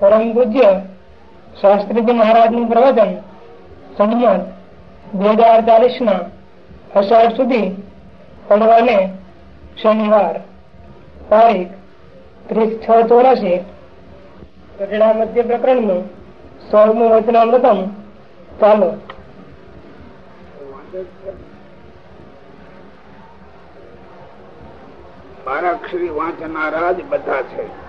પરમ પૂજ્ય શાસ્ત્રીજી મહારાજનું પ્રવચન સંમત બે હજાર ચાલીસ ના અષાઢ સુધી પડવાને શનિવાર, તારીખ ત્રીસ છ ચોરાશી ગઢડા મધ્ય પ્રકરણનું સોળમું વચનામૃતમ ચાલો. બારાક્ષરી વાંચનારા જ બધા છે.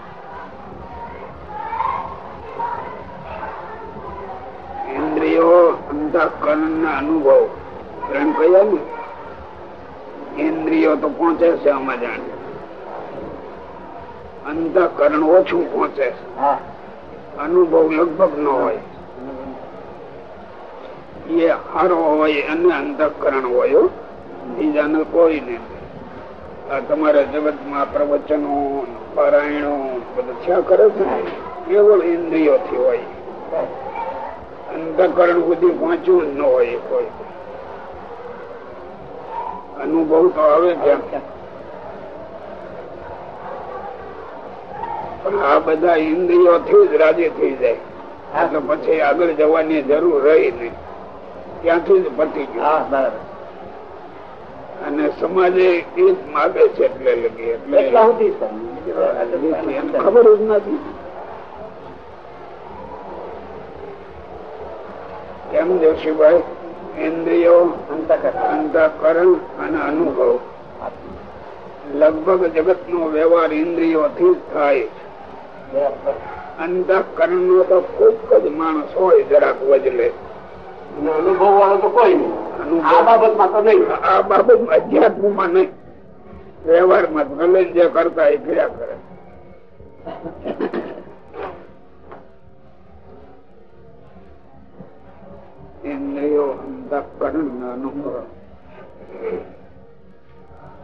ઇન્દ્રિયો અંતઃકરણ ના અનુભવ. ત્રણ કયા ને? ઇન્દ્રિયો તો પહોંચે છે આમાં જાણે. અંતઃકરણ ઓછું પહોંચે અનુભવ લગભગ ન હોય. એ હારો હોય અને અંતઃકરણ હોય બીજાને કોઈ નહીં. આ તમારા જગતમાં પ્રવચનો પારાયણો બધા થયા કરે છે કેવળ ઇન્દ્રિયો થી હોય. અંતકરણ સુધી પહોંચ્યું ન હોય કોઈ. અનુભવ તો આવે પણ આ બધા ઇન્દ્રિયો થી જ રાજી થઈ જાય. એટલે પછી આગળ જવાની જરૂર રહી નહીં. ત્યાંથી જ પતી ગયું. બરાબર. અને સમાજે એ જ માગે છે એટલે લગી એટલે ખબર જ નથી. કેમ જોશીભાઈ ઇન્દ્રિયો અંતકરણ. અને અનુભવ. લગભગ જગત નો વ્યવહાર ઇન્દ્રિયો થી થાય અંતકરણ નો તો ખૂબ જ માણસ હોય જરાક વજલે. અનુભવ વાળો તો કોઈ નહીં. આ બાબતમાં તો નહીં. આ બાબત અધ્યાત્મમાં નહીં. વ્યવહારમાં ભલે જે કરતા એ કર્યા કરે. ઇન્દ્રિયો અંતઃકરણ અનુભવ.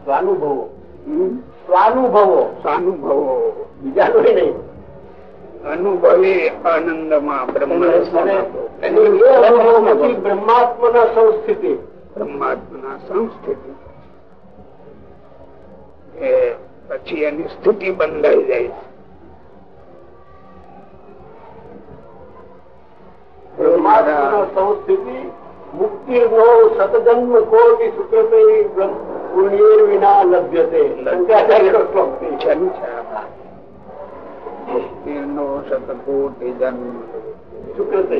સ્વાનુભવો. હમ? સ્વાનુભવો. બીજા બીજાનું નહીં. અનુભવી આનંદમાં બ્રહ્માત્મા અને એ અનુભવમાંથી બ્રહ્માત્મના સંસ્થિતિ. બ્રહ્માત્મા સંસ્થિતિ. એ પછી એની સ્થિતિ બંધાઈ જાય છે. બ્રહ્માત્મના સંસ્થિતિ મુક્તિ નો સતજન્મ કોટી સુકૃતે પુણ્ય વિના લભ્યતે. શંકરાચાર્યનો શ્લોક છે. છે ને છે. મુક્તિનો શતકોટી જન્મ. સુકૃતે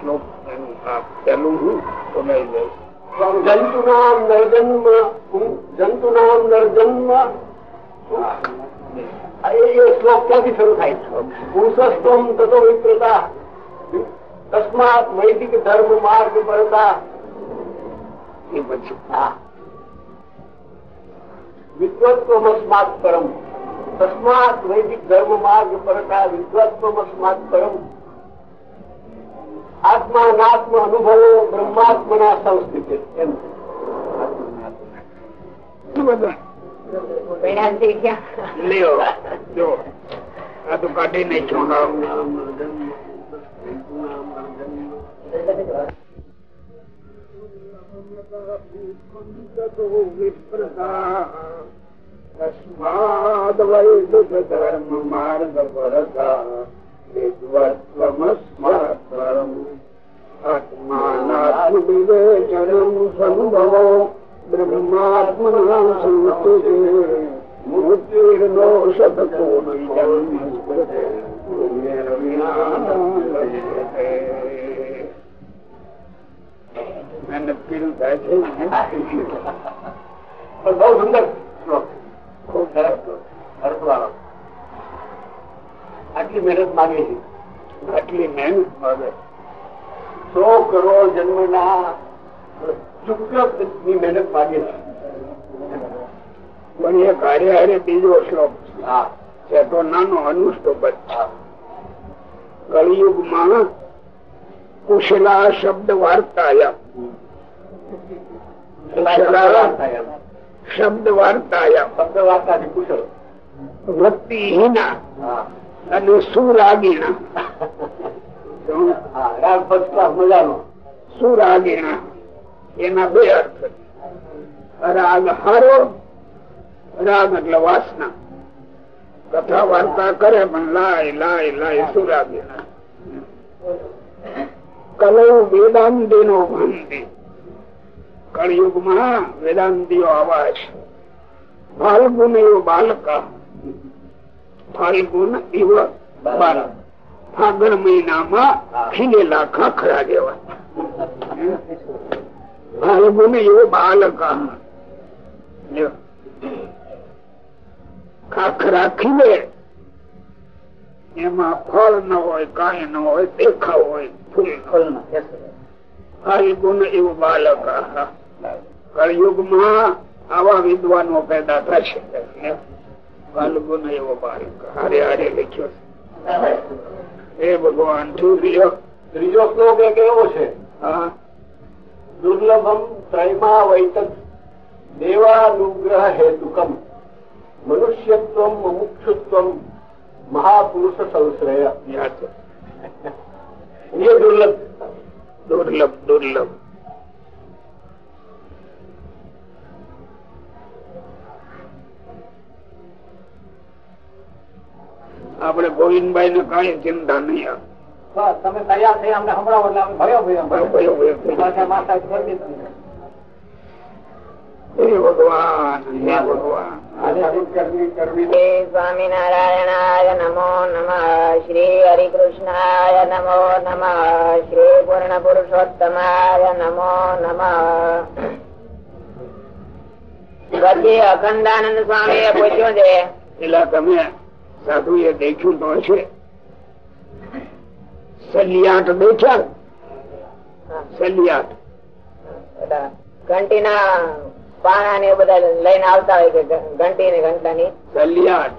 શ્લોક એનું હું સુનાઈ જાય જંતુનામ નરજન્મ જંતુનામ નરજન્મ. એ શ્લોક ક્યાંથી શરૂ થાય પુરુષસ્તમ તતો વિપ્રતા તસ્માત વૈદિક ધર્મ માર્ગ પરતા એ પછી વિદ્વત્વમસ્માત પરમ તસ્માત વૈદિક ધર્મ માર્ગ પરતા વિદ્વત્વમસ્માત પરમ આત્માનાત્મ અનુભવો બ્રહ્માત્મના સંસ્થિત એમ એ ગયા. લ્યો જો આ તો કાઢી નાખ્યો ધર્મ માર્ગ પરતા વિદ્વત્વમસ્માત પરમ આત્માનાત્મ વિવેચનમ સંભવો. બ્રહ્માત્મના સંસ્તુતે મૂર્તિર્નો શતકો મહેનત છે પણ બહુ સુંદર શ્લોક ખૂબ. આટલી મહેનત માગે છે આટલી મહેનત માગે સો કરોડ જન્મના શુક્લ મહેનત માગે છે. પણ એ કાર્ય હારે બીજો શ્લોક છે. તો નાનો અનુષ્ટોપ જ કળિયુગમાં કુશલા શબ્દ વાર્તાયા. શબ્દ વાર્તાયા. શબ્દ વાર્તાથી કુશળ. વૃત્તિહીના અને સુરાગીણા રાગ ક્લાસ મજાનો. સુરાગીણા એના બે અર્થ રાગ હારો, રાગ એટલે વાસના. કથા વાર્તા કરે પણ લાય લાય લાય સુરાગી. કલૌ વેદાંતિ નો ભંતિ કળિયુગમાં વેદાંતિઓ આવાજ ફાલ્ગુન એવો બાલકા. ફાલ્ગુન એવો બાલક. ફાગણ મહિનામાં ખીલેલા ખાખરા જેવા. ફાલ્ગુન એવો બાલકા ખાખરા ખીલે એમાં ફળ ન હોય કાંઈ ન હોય દેખાવ હોય ફૂલ ફાલ્ગુન એવો બાલક કળયુગમાં આવા વિદ્વાનો પેદા થશે. ફાલ્ગુન એવો બાલક હારે હારે લખ્યો છે. એ ભગવાન ત્રીજો શ્લોક એક એવો છે. હા. દુર્લભમ ત્રયમા વૈતક દેવાનુગ્રહ હેતુકમ મનુષ્યત્વ મુક્ષુત્વ મહાપુરુષ સંશ્રય. એ દુર્લભ દુર્લભ દુર્લભ આપણે ગોવિંદભાઈ ને કઈ ચિંતા નહીં આવે. બસ તમે તૈયાર થઈ અમને સંભળાવો એટલે અમે ભયો ભયો. કરી સ્વામિનારાયણાય નમો નમઃ શ્રી હરિકૃષ્ણાય નમો નમ શ્રી પૂર્ણ પુરુષોત્તમાય નમો નમઃ. પછી અખંડાનંદ સ્વામી એ પૂછ્યું છે પેલા તમે સાધુ એ દેખ્યું તો હશે. સલિયાટ દેખ્યા સલિયાટ ઘંટીના પાણા ને બધા લઈને આવતા હોય કે ઘંટી ને ઘંટા ની સલિયાટ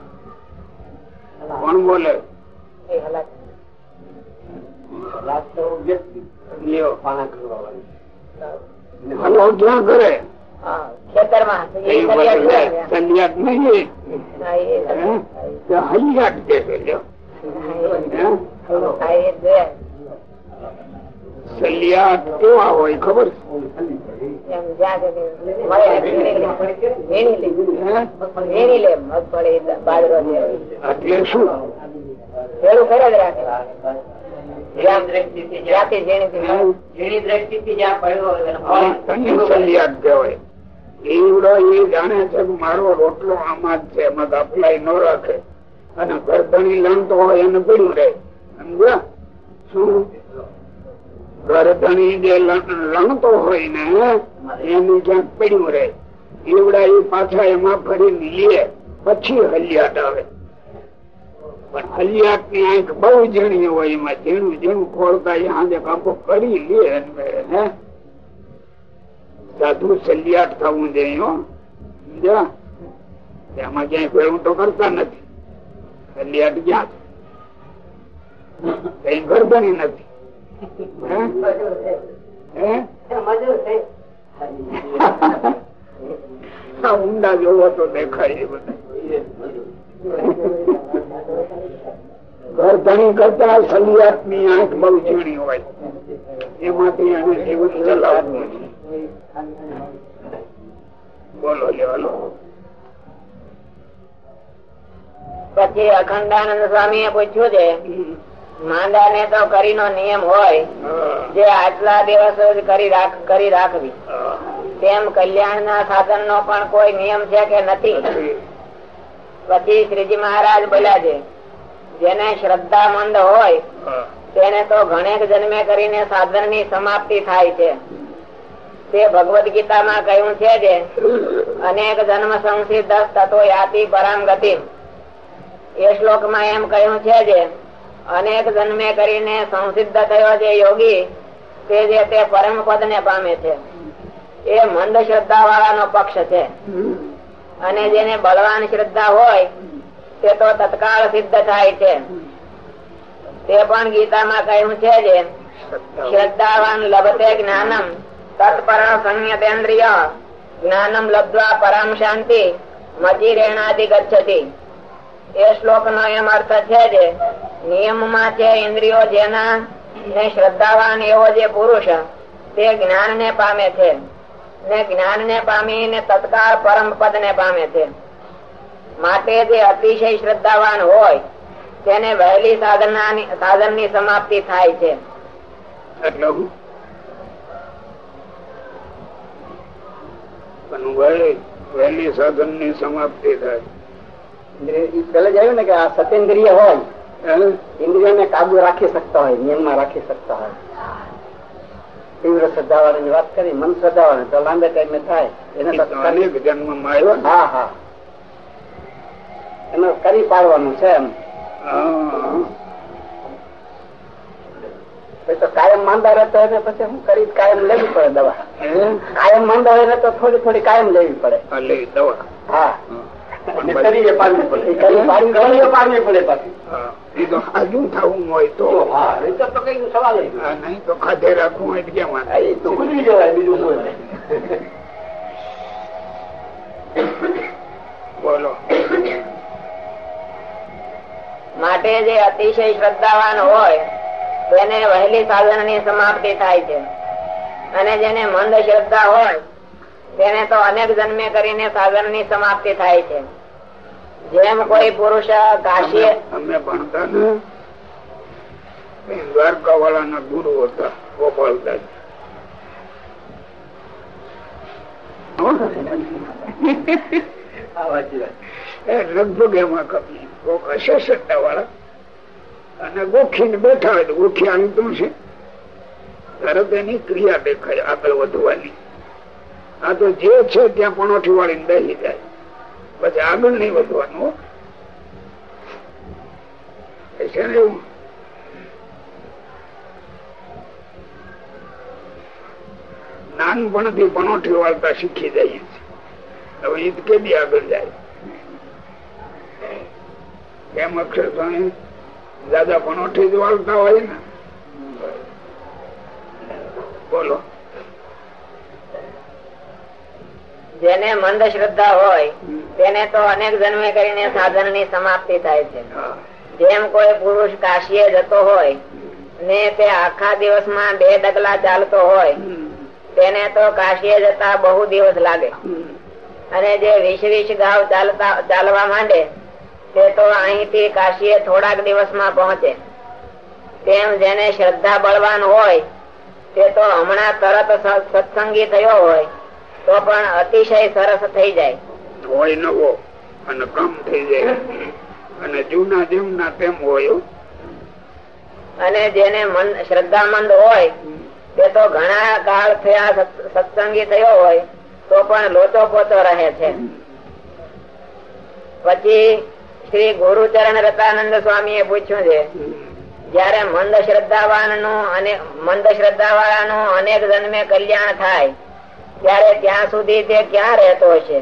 કોણ બોલે? ખેતરમાં. હલિયાટ કે છે લ્યો હે? હા, એ જોયા. સલિયાટ કેવા હોય ખબર એટલે શું ભેળું કરે જ રાખે જાણે છે મારો રોટલો આમાં જ છે એમાં અપ્લાય ન રાખે અને ગરદણી લણતો હોય એને પડ્યું રહે સમજ્યા? શું? ગરદણી જે લણ- લણતો હોય ને, એનું ક્યાંક પડ્યું રહે એવડા એ પાછા એમાં ફરીને લે પછી હલિયાટ આવે. પણ હલિયાટની આંખ બહુ ઝીણી હોય એમાં, ઝીણું ઝીણું ખોળતા એ હાજે કાપો કરી લે સાધુ સલિયાટ થવું જોઈએ? એમાં ક્યાંય ભેળું તો કરતા નથી. આ ઊંડા જોવો તો દેખાય બધા. ગરદણી કરતા સલિયાતની આંખ બહુ ઝીણી હોય. એમાંથી એને જીવન ચલાવવું. બોલો લેવાલો પછી અખંડાનંદ સ્વામી એ પૂછ્યું છે માંદા ને તો કરીનો નિયમ હોય જે આટલા દિવસો કરી રાખ કરી રાખવી. તેમ કલ્યાણ ના સાધન નો પણ કોઈ નિયમ છે કે નથી? પછી શ્રીજી મહારાજ બોલ્યા છે જેને શ્રદ્ધામંદ હોય તેને તો ઘણે જન્મે કરીને સાધનની સમાપ્તિ થાય છે. તે ભગવદ ગીતામાં કહ્યું છે જે અનેક જન્મ સંસિદ્ધ તત્વો યાતિ પરામ ગતિ એ શ્લોકમાં એમ કહ્યું છે જે, અનેક જન્મે કરીને સંસિદ્ધ થયો જે યોગી, તે જે તે પરમ પદ ને પામે છે. એ મંદ શ્રદ્ધા વાળાનો પક્ષ છે. અને જેને બળવાન શ્રદ્ધા હોય, તે તો તત્કાળ સિદ્ધ થાય છે. તે પણ ગીતામાં કહ્યું છે જે, શ્રદ્ધાવાન લભતે જ્ઞાનમ તત્પર સંયતેન્દ્રિય, જ્ઞાનમ લબ્ધવા પરમ શાંતિ ગચ્છતી ગચ્છતિ. એ શ્લોક નો એમ અર્થ છે જે નિયમમાં છે ઇન્દ્રિયો જેના ને શ્રદ્ધાવાન એવો જે પુરુષ, તે જ્ઞાન ને પામે છે. ને જ્ઞાન ને પામીને તત્કાળ પરમ પદ ને પામે છે. માટે જે અતિશય શ્રદ્ધાવાન હોય, તેને વહેલી સાધના સાધનની સમાપ્તિ થાય છે. વહેલી સાધનની સમાપ્તિ થાય. પેલા જ આવ્યું ને કે આ સતેન્દ્રિય હોય ઇન્દ્રિયો ને કાબુ રાખી શકતા હોય નિયમમાં રાખી શકતા હોય. તીવ્ર શ્રદ્ધા વાળાની વાત કરી મન શ્રદ્ધા વાળા તો લાંબે ટાઈમે થાય એને હા હા. એનો કરી પાડવાનું છે એમ. તો કાયમ માંદા રહેતો હોય પછી હું કરી કાયમ લેવી પડે દવા? કાયમ માંદા હોય તો થોડી થોડી કાયમ લેવી પડે. દવા. હા. બોલો. માટે જે અતિશય શ્રદ્ધાવાન હોય તેને વહેલી સાધનની સમાપ્તિ થાય છે. અને જેને મંદ શ્રદ્ધા હોય તેને તો અનેક જન્મે કરીને સાધનની સમાપ્તિ થાય છે. જેમ કોઈ પુરુષ કાશી અમે ભણતા ને એ દ્વારકા વાળા ના ગુરુ હતા ગોપાલદાસ. લગભગ એમાં કપી કોક હશે સત્તા વાળા અને ગોખી ને બેઠા હોય તો ગોખી આનું છે. તરત એની ક્રિયા દેખાય આગળ વધવાની. આ તો જે છે ત્યાં પણોઠી વાળી બેસી જાય. પછી આગળ નહીં વધવાનું છે ને એવું. નાનપણથી પણોઠી વાળતા શીખી જઈએ છીએ. હવે ઈદ કેદી આગળ જાય? કેમ અક્ષર સ્વામી દાદા પણોઠી જ વાળતા હોય ને. બોલો. જેને મંદ શ્રદ્ધા હોય તેને તો અનેક જન્મે કરીને સાધનની સમાપ્તિ થાય છે. જેમ કોઈ પુરુષ કાશીએ જતો હોય ને તે આખા દિવસમાં બે ડગલા ચાલતો હોય તેને તો કાશીએ જતા બહુ દિવસ લાગે. અને જે વીસ વીસ ગાવ ચાલતા ચાલવા માંડે તે તો અહીંથી કાશીએ થોડાક દિવસમાં પહોંચે. તેમ જેને શ્રદ્ધા બળવાન હોય તે તો હમણાં તરત સત્સંગી થયો હોય. તો પણ અતિશય સરસ થઈ જાય. હોય નવો અને કમ થઈ જાય. અને જૂના જેમ તેમ હોય અને જેને મન શ્રદ્ધામંદ હોય તે તો ઘણા કાળ થયા સત્સંગી થયો હોય તો પણ લોચો પોતો રહે છે. પછી શ્રી ગુરુચરણ રતાનંદ સ્વામી એ પૂછ્યું છે જયારે મંદ શ્રદ્ધાવાનનું અને મંદ શ્રદ્ધા વાળા નું અનેક જન્મે કલ્યાણ થાય ત્યારે ત્યાં સુધી તે ક્યાં રહેતો હશે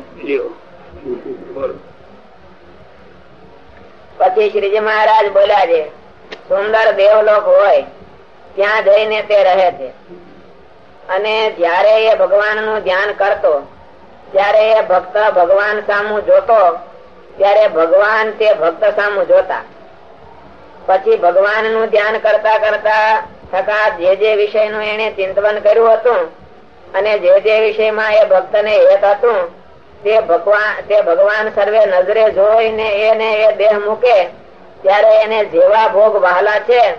પછી શ્રીજી મહારાજ બોલ્યા છે સુંદર દેવલોક હોય ત્યાં જઈને તે રહે છે. અને જયારે એ ભગવાનનું ધ્યાન કરતો ત્યારે એ ભક્ત ભગવાન સામુ જોતો ત્યારે ભગવાન તે ભક્ત સામુ જોતા. પછી ભગવાનનું ધ્યાન કરતા કરતા થકા જે જે વિષયનું એને ચિંતવન કર્યું હતું અને જે જે વિષયમાં એ ભક્ત ને હેત હતું તે ભગવાન તે ભગવાન સર્વે નજરે જોઈને એને એ દેહ મૂકે ત્યારે એને જેવા ભોગ વહાલા છે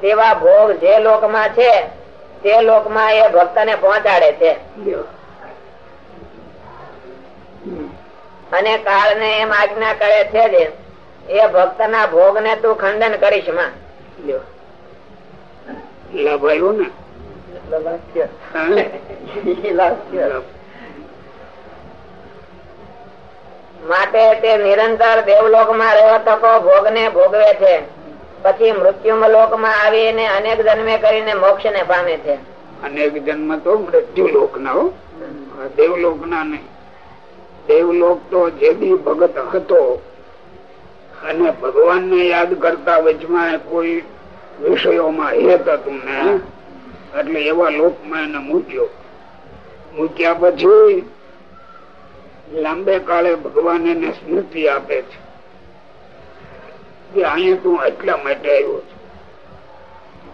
તેવા ભોગ જે લોકમાં છે તે લોકમાં એ ભક્ત ને પહોંચાડે છે. અને કાળ ને એમ આજ્ઞા કરે છે જે એ ભક્ત ના ભોગ ને તું ખંડન કરીશમાં. લ્યો. ને. માટે તે નિરંતર દેવલોકમાં રહેવા તકો ભોગ ને ભોગવે છે. પછી મૃત્યુ લોકમાં આવીને અનેક જન્મે કરીને મોક્ષ ને પામે છે. અનેક જન્મ તો મૃત્યુ લોક ના દેવલોક ના નહીં. દેવલોક તો જે બી ભગત હતો અને ભગવાન ને યાદ કરતા વચમાં કોઈ વિષયોમાં હેત હતું ને એટલે એવા લોકમાં એને મૂક્યો. મૂક્યા પછી લાંબે કાળે ભગવાન એને સ્મૃતિ આપે છે. કે અહીંયા તું એટલા માટે આવ્યો છું.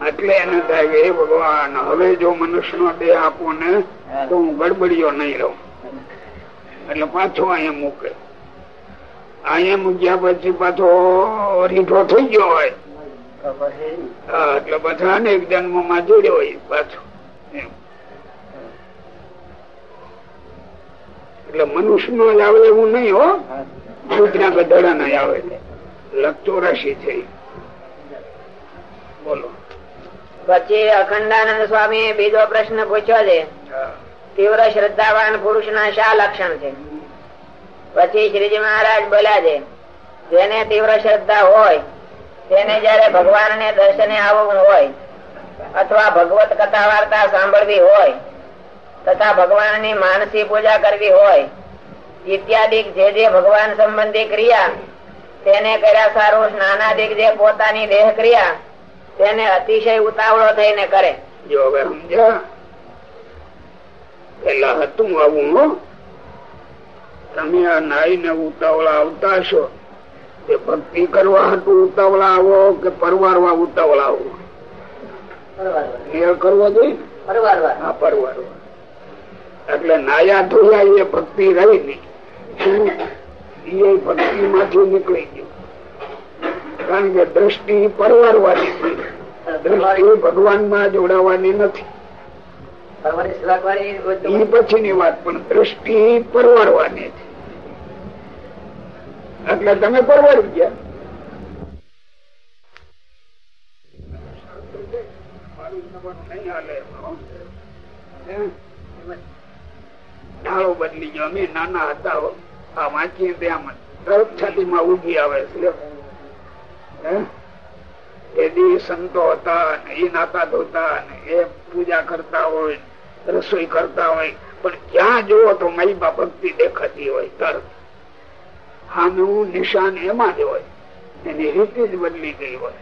એટલે એને થાય કે ભગવાન હવે જો મનુષ્ય નો દેહ આપો ને તો હું ગડબડીયો નહીં રહું. એટલે પાછો અહીંયા મૂકે. અહીંયા મૂક્યા પછી પાછો રીઠો થઈ ગયો હોય. હા, એટલે પછી અનેક જન્મમાં જોડ્યો હોય પાછો. એમ. એટલે મનુષ્ય નો જ આવે એવું નહીં હો. દૂધ ના ગધડા ના આવે. લગતો રાશિ છે. બોલો. પછી અખંડાનંદ સ્વામી બીજો પ્રશ્ન પૂછ્યો છે. તીવ્ર શ્રદ્ધાવાન પુરુષ ના શા લક્ષણ છે? પછી શ્રીજી મહારાજ બોલ્યા છે જેને તીવ્ર શ્રદ્ધા હોય તેને જયારે ભગવાન ને દર્શને આવવું હોય અથવા ભગવત કથા વાર્તા સાંભળવી હોય તથા ભગવાનની માનસી પૂજા કરવી હોય. ઇત્યાદિ જે જે ભગવાન સંબંધી ક્રિયા તેને કર્યા સારું સ્નાનાદિક જે પોતાની દેહ ક્રિયા તેને અતિશય ઉતાવળો થઈને કરે. જો હવે સમજ્યા? પેલા હતું આવું હો. તમે આ નાઈ ને ઉતાવળા આવતા છો. તે ભક્તિ કરવા હતું ઉતાવળા આવો કે પરવારવા ઉતાવળા આવો? મેળ કરવો જોઈએ પરવારવા. હા પરવારવા. એટલે નાયા ધોયા એ ભક્તિ રહી નહીં એ ભક્તિ માંથી નીકળી ગયું. કારણ કે દ્રષ્ટિ પરવારવાની છે. દ્રષ્ટિ ભગવાનમાં જોડાવાની નથી. એ પછીની વાત પણ દ્રષ્ટિ પરવારવાની છે. એટલે તમે પરવારી ગયા. મારું નહીં હાલે? ઢાળો બદલી ગયો. અમે નાના હતા. આ વાંચીએ ત્યાં તરત છાતીમાં ઉગી આવે છે. એ તેથી સંતો હતા એ નાતા ધોતા એ પૂજા કરતા હોય, રસોઈ કરતા હોય. પણ ક્યાં જુઓ તો બા ભક્તિ દેખાતી હોય, તરત. હાનું નિશાન એમાં જ હોય. એની રીતિ જ બદલી ગઈ હોય.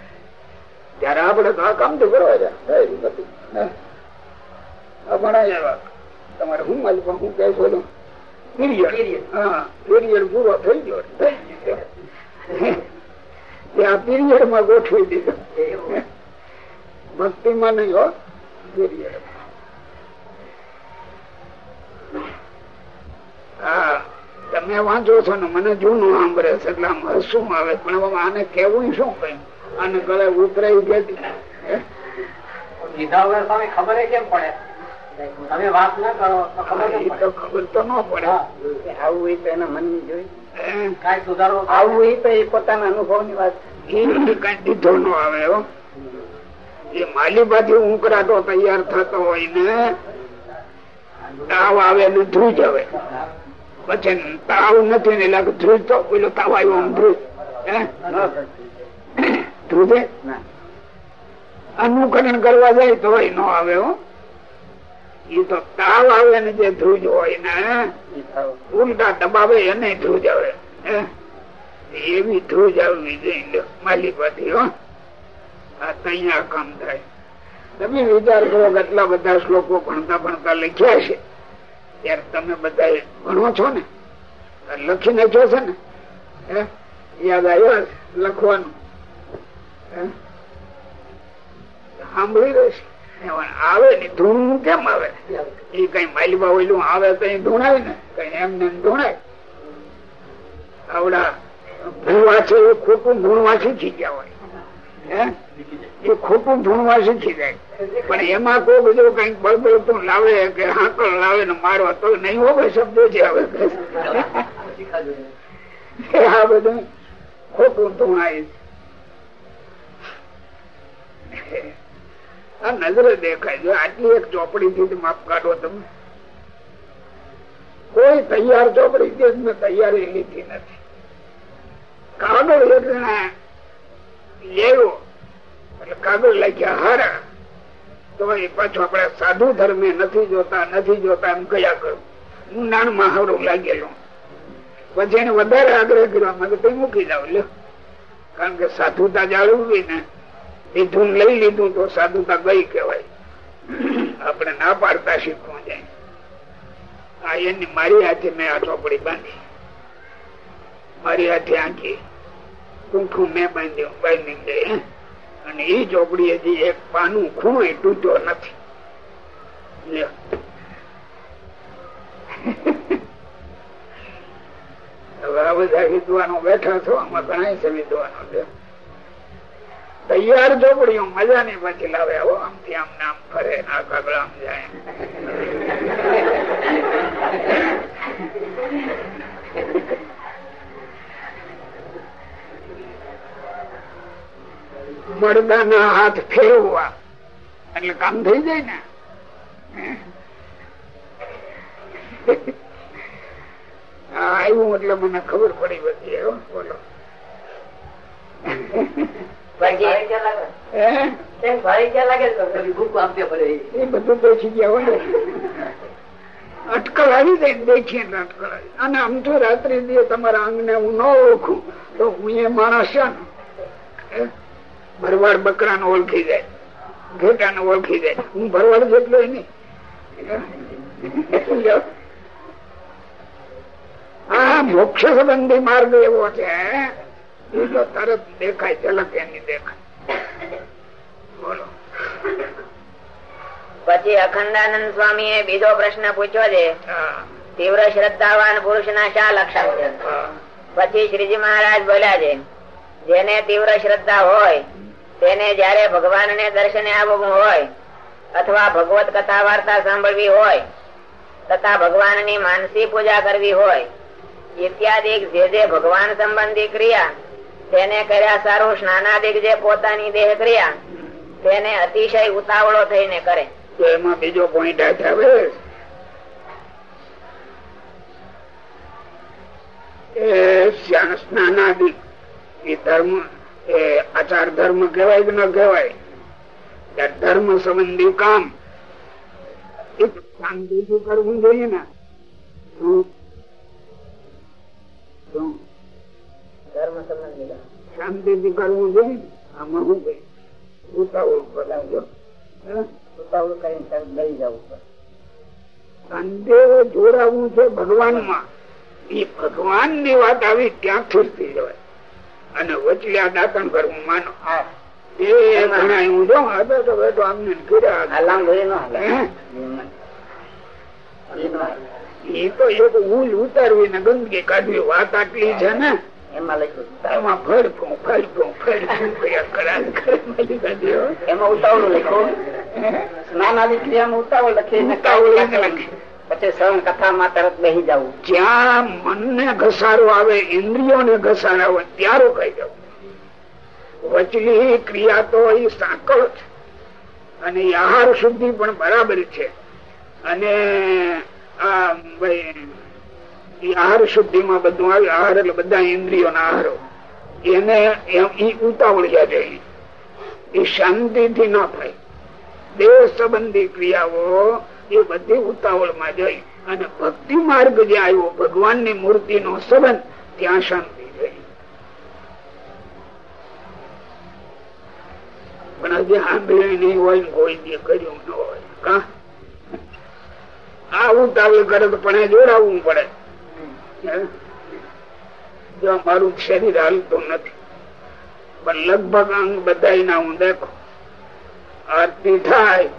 ત્યારે આપણે તો આ કામ તો કરવા જાય. ભણાય એવા તમારે હું માલિક હું કહેશો છો પીરિયડ હા પીરિયડ પૂરો થઈ ગયો. ત્યાં પીરિયડમાં ગોઠવી દીધો. ભક્તિ માં નહીં હો પીરિયડ હા તમે વાંચો છો ને મને જૂનું સાંભળે છે એટલે આમ હસવું આવે. પણ હવે આને કેવું શું કઈ? આને ગળે ઉતરાઈ ગઈ ખબર કેમ પડે? તમે વાત ના કરો ખબર તો ન પડે. આવું હોય તો એના મનની જોઈ. કઈ સુધારો આવું હોય તો એ પોતાના અનુભવની વાત કઈ દીધો ન આવે એ માલી બાજુ ઉંકરાટો તૈયાર થતો હોય ને તાવ આવે ને ધ્રુજ આવે. પછી તાવ નથી ને લાગે ધ્રુજ તો પેલો તાવ આવ્યો આમ ધ્રુજ. ધ્રુજે? અનુકરણ કરવા જાય તો ન આવે હો. એ તો તાવ આવે ને જે ધ્રુજ હોય ને ઉલટા દબાવે એને ધ્રુજ આવે. એવી ધ્રુજ આવવી જોઈએ માલિકવાથી હો. આ તૈયાર કામ થાય. તમે વિચાર કરો કેટલા બધા શ્લોકો ભણતા ભણતા લખ્યા છે. ત્યારે તમે બધા ભણો છો ને? લખી લખીને છો છે ને? યાદ આવ્યો લખવાનું? સાંભળી રહેશે આવે ને ધૂણું કેમ આવે? એ કઈ માલિબા ઓયલું આવે તો ધૂણાય ને, કઈ એમને એમ ધૂણાય. આવડા ભૂવા છે એ ખોટું ધૂણવા શીખી ગયા હોય? એ ખોટું ધૂણવાસી શીખી જાય પણ એમાં કોઈ બધું કંઈક બળબળતું લાવે કે હાકલ લાવે ને મારવા તો નહીં હોય શબ્દો છે હવે આ બધું ખોટું ધૂણાય. આ નજરે દેખાય. જો આટલી એક ચોપડી થી માપ કાઢો તમે. કોઈ તૈયાર ચોપડી થી તૈયારી લીધી નથી. કાગળ એટલે લેવો એટલે કાગળ લખ્યા, હારા તો એ પાછું આપડે સાધુ ધર્મે નથી જોતા નથી જોતા એમ કયા કરું? હું નાનું હાવડું લાગેલું. પછી એને વધારે આગ્રહ કરવા માંગે મૂકી જાવ, લ્યો. કારણ કે સાધુતા જાળવવી ને. ધૂન લઈ લીધું તો સાધુતા ગઈ કેવાય આપણે ના પાડતા શીખવું જાય. આ એની મારી હાથે મેં આ ચોપડી બાંધી. મારી હાથે આંખી. ટૂંકું મેં બાંધ્યું બાંધી ગઈ. અને એ ચોપડી હજી એક પાનું ખૂણો તૂટ્યો નથી. હવે આ બધા વિદ્વાનો બેઠા છો, આમાં ઘણા વિદ્વાનો છે તૈયાર ચોપડીઓ મજા ની પછી લાવે. આવો, આમથી આમ નામ ફરે ગળામ જાય. મળદાના હાથ ફેરવવા. એટલે કામ થઈ જાય ને. આવ્યું એટલે મને ખબર પડી બધી બોલો. એ બધું બેસી ગયા હોય. અટકલ આવી જાય દેખીએ અટકલ આવી અને આમ તો રાત્રિ દે તમારા અંગને હું ન ઓળખું તો હું એ માણસ છે ભરવાડ બકરા ને ઓળખી જાય. ઘેટા ને ઓળખી જાય. હું ભરવાડ જેટલો નહીં. આ મોક્ષ સંબંધી માર્ગ એવો છે એ તો તરત દેખાય ઝલક એની દેખાય. બોલો. પછી અખંડાનંદ સ્વામી એ બીજો પ્રશ્ન પૂછ્યો છે. તીવ્ર શ્રદ્ધાવાન પુરુષ ના શા લક્ષણ છે? પછી શ્રીજી મહારાજ બોલ્યા છે જેને તીવ્ર શ્રદ્ધા હોય તેને જયારે ભગવાન ને દર્શને આવવું હોય અથવા ભગવત કથા વાર્તા સાંભળવી હોય તથા ભગવાનની માનસી પૂજા કરવી હોય ઇત્યાદિ જે જે ભગવાન સંબંધી ક્રિયા તેને કર્યા સારું સ્નાનાદિક જે પોતાની દેહ ક્રિયા. તેને અતિશય ઉતાવળો થઈને કરે. એમાં બીજો પોઈન્ટ આવે? સ્નાનાદિક એ ધર્મ, એ આચાર ધર્મ કહેવાય ન કહેવાય? ધર્મ સંબંધી કામ. કરવું જોઈએ ને. શાંતિથી કરવું જોઈએ આમાં શું કઈ ઉતાવળ બનાવજો ઉતાવળ કરીને ડરી જવું સંદેહ જોડાવું છે ભગવાનમાં એ ભગવાનની વાત આવી ત્યાં ખીરતી જવાય. અને વચલ્યા દાતણ કરવું માનો. એ ઘણા હું જો આમને એ તો એક ઉલ ઉતારવી ને ગંદકી કાઢવી વાત આટલી છે ને? એમાં લખ્યું એમાં ભડકું કરે એમાં ઉતાવળું લખ્યું. સ્નાન આદિ ક્રિયામાં ઉતાવળ લખી. પછી શ્રવણ કથામાં તરત બેસી જવું જ્યાં મનને ઘસારો આવે ઇન્દ્રિયોને ઘસારો આવે ત્યારે કહી જવું વચલી ક્રિયા તો એ સાંકળ છે અને આહાર શુદ્ધિ પણ બરાબર છે. અને આ ભાઈ એ આહાર શુદ્ધિમાં બધું આવે, આહાર એટલે બધા ઇન્દ્રિયો ના આહારો. એને એ જાય એ શાંતિથી ના થાય. દેહ સંબંધી ક્રિયાઓ એ બધી ઉતાવળમાં જાય અને ભક્તિ માર્ગ જે આવ્યો ભગવાનની મૂર્તિ નો સંબંધ, ત્યાં શાંતિ પણ હજી સાંભળ્યું નહીં હોય ને કોઈ દે કર્યું ન હોય. કા? આ ઉતાવળ કરે તો પણ જોડાવવું પડે. મારું શરીર હાલતું નથી, પણ લગભગ અંગ બધા હું દેખો, આરતી થાય,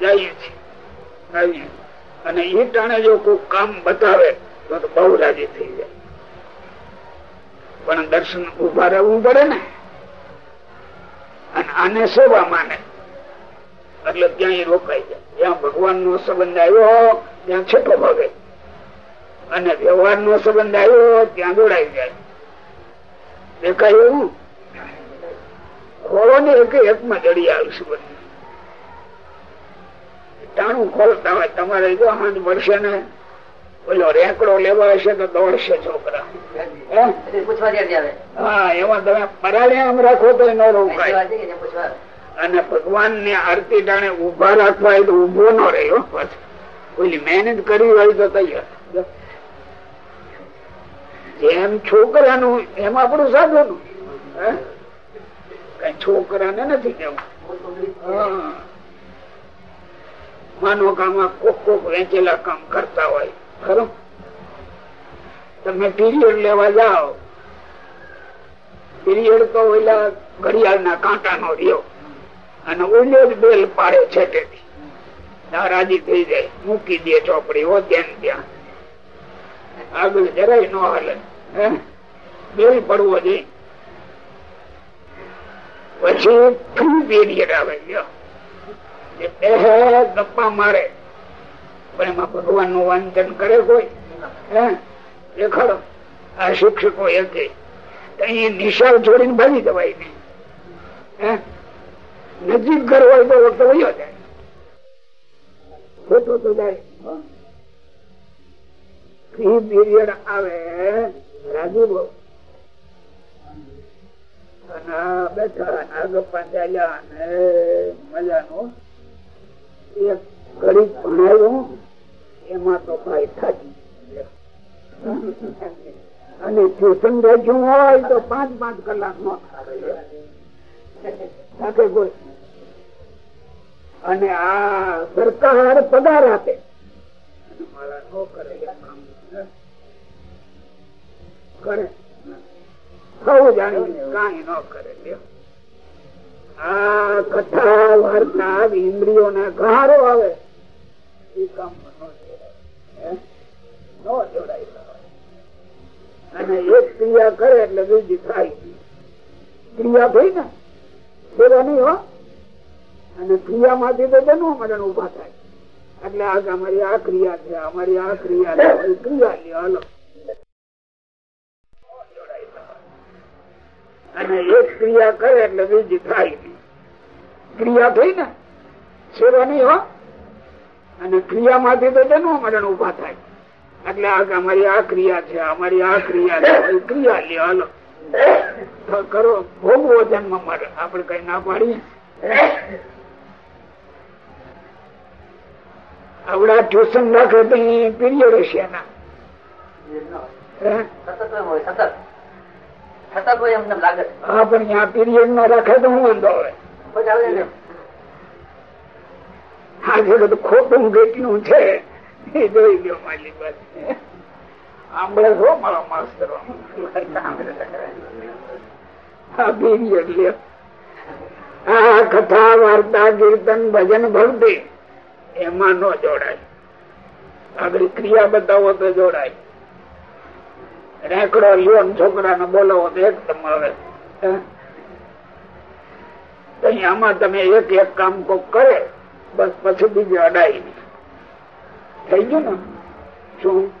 જઈએ છીએ અને એ ટાણે જો કોઈ કામ બતાવે, તો બહુ રાજી થઈ જાય. પણ દર્શન ઊભા રહેવું પડે ને, અને આને સેવા માને. એટલે ત્યાં રોકાઈ જાય. જ્યાં ભગવાન નો સંબંધ આવ્યો, ત્યાં છેટો ભાગે અને વ્યવહાર નો સંબંધ આવ્યો ત્યાં જોડાઈ જાય. દેખાય એવું? ખોળો ને એક એકમાં જડી આવશે બધું ટાણું ખોલતા હોય તમારે જો હાથ મળશે ને ઓલો રેકડો લેવા હશે તો દોડશે છોકરા. હા? એમાં તમે પરાણે આમ રાખો તો ન રોકાય. અને ભગવાન ને આરતી ટાણે ઊભા રાખવા હોય તો ઊભો ન રહ્યો પછી. ઓલી મહેનત કરવી હોય તો તૈયાર. જેમ છોકરાનું, એમ આપણું સાધું કઈ છોકરાને નથી કેવું માનો કે કોક કોક વેચેલા કામ કરતા હોય. ખરું? તમે પીરિયડ લેવા જાઓ. પીરિયડ તો ઓલા ઘડિયાળના કાંટા નો રહ્યો. અને ઓલો જ બેલ પાડે છેટેથી રાજી થઈ જાય. મૂકી દે ચોપડી હો ત્યાં ત્યાં. આગળ જરાય ન હાલે. બે પડવો જોઈએ પછી ફ્રી પીરિયડ આવે ગપ્પા મારે. પણ એમાં ભગવાનનું વાંચન કરે કોઈ? દેખાડો. આ શિક્ષકો અહીં નિશાળ છોડીને ભાગી જવાય નહીં નજીક ઘર હોય તો વખત વયો જાય. ખોટો તો જાય. ફ્રી પીરિયડ આવે, રાજુ બહુ. અને ટ્યુશન રાખ્યું હોય તો પાંચ પાંચ કલાક નો થાકે. કોઈ. અને આ સરકાર પગાર આપે. મારા નો કરે કરે. અને એક ક્રિયા કરે એટલે બીજી થાય. ક્રિયા થઈ ને, સેવા નહીં હો. અને ક્રિયા માંથી તો જન્મ મરણ ઊભા થાય. એટલે આ અમારી આ ક્રિયા છે, અમારી આ ક્રિયા છે ક્રિયા લે હાલો. અને એક ક્રિયા કરે એટલે બીજી થાય ક્રિયા થઈ ને સેવા નહીં હો. અને ક્રિયા માંથી તો જન્મ મરણ ઊભા થાય. એટલે અમારી આ ક્રિયા છે, અમારી આ ક્રિયા છે ક્રિયા લે, હાલો. કરો, ભોગવો જન્મ મળે આપડે કઈ ના પાડીએ. આવડા ટ્યુશન રાખે તો પીરિયડ હશે એના. હા પણ ત્યાં પીરિયડ ના રાખે તો હું વાંધો આવે. આજે બધું ખોટું કેટલું છે એ જોઈ ગયો મારી પાસે આંબળે છો મારો પીરિયડ લ્યો. આ કથા વાર્તા કીર્તન ભજન ભક્તિ એમાં ન જોડાય. આગળ ક્રિયા બતાવો તો જોડાય. રેકડો લ્યો છોકરાને બોલાવો તો એકદમ આવે. આમાં તમે એક એક કામ કોક કરે, બસ પછી બીજું અડાય થઈ ગયું ને? શું?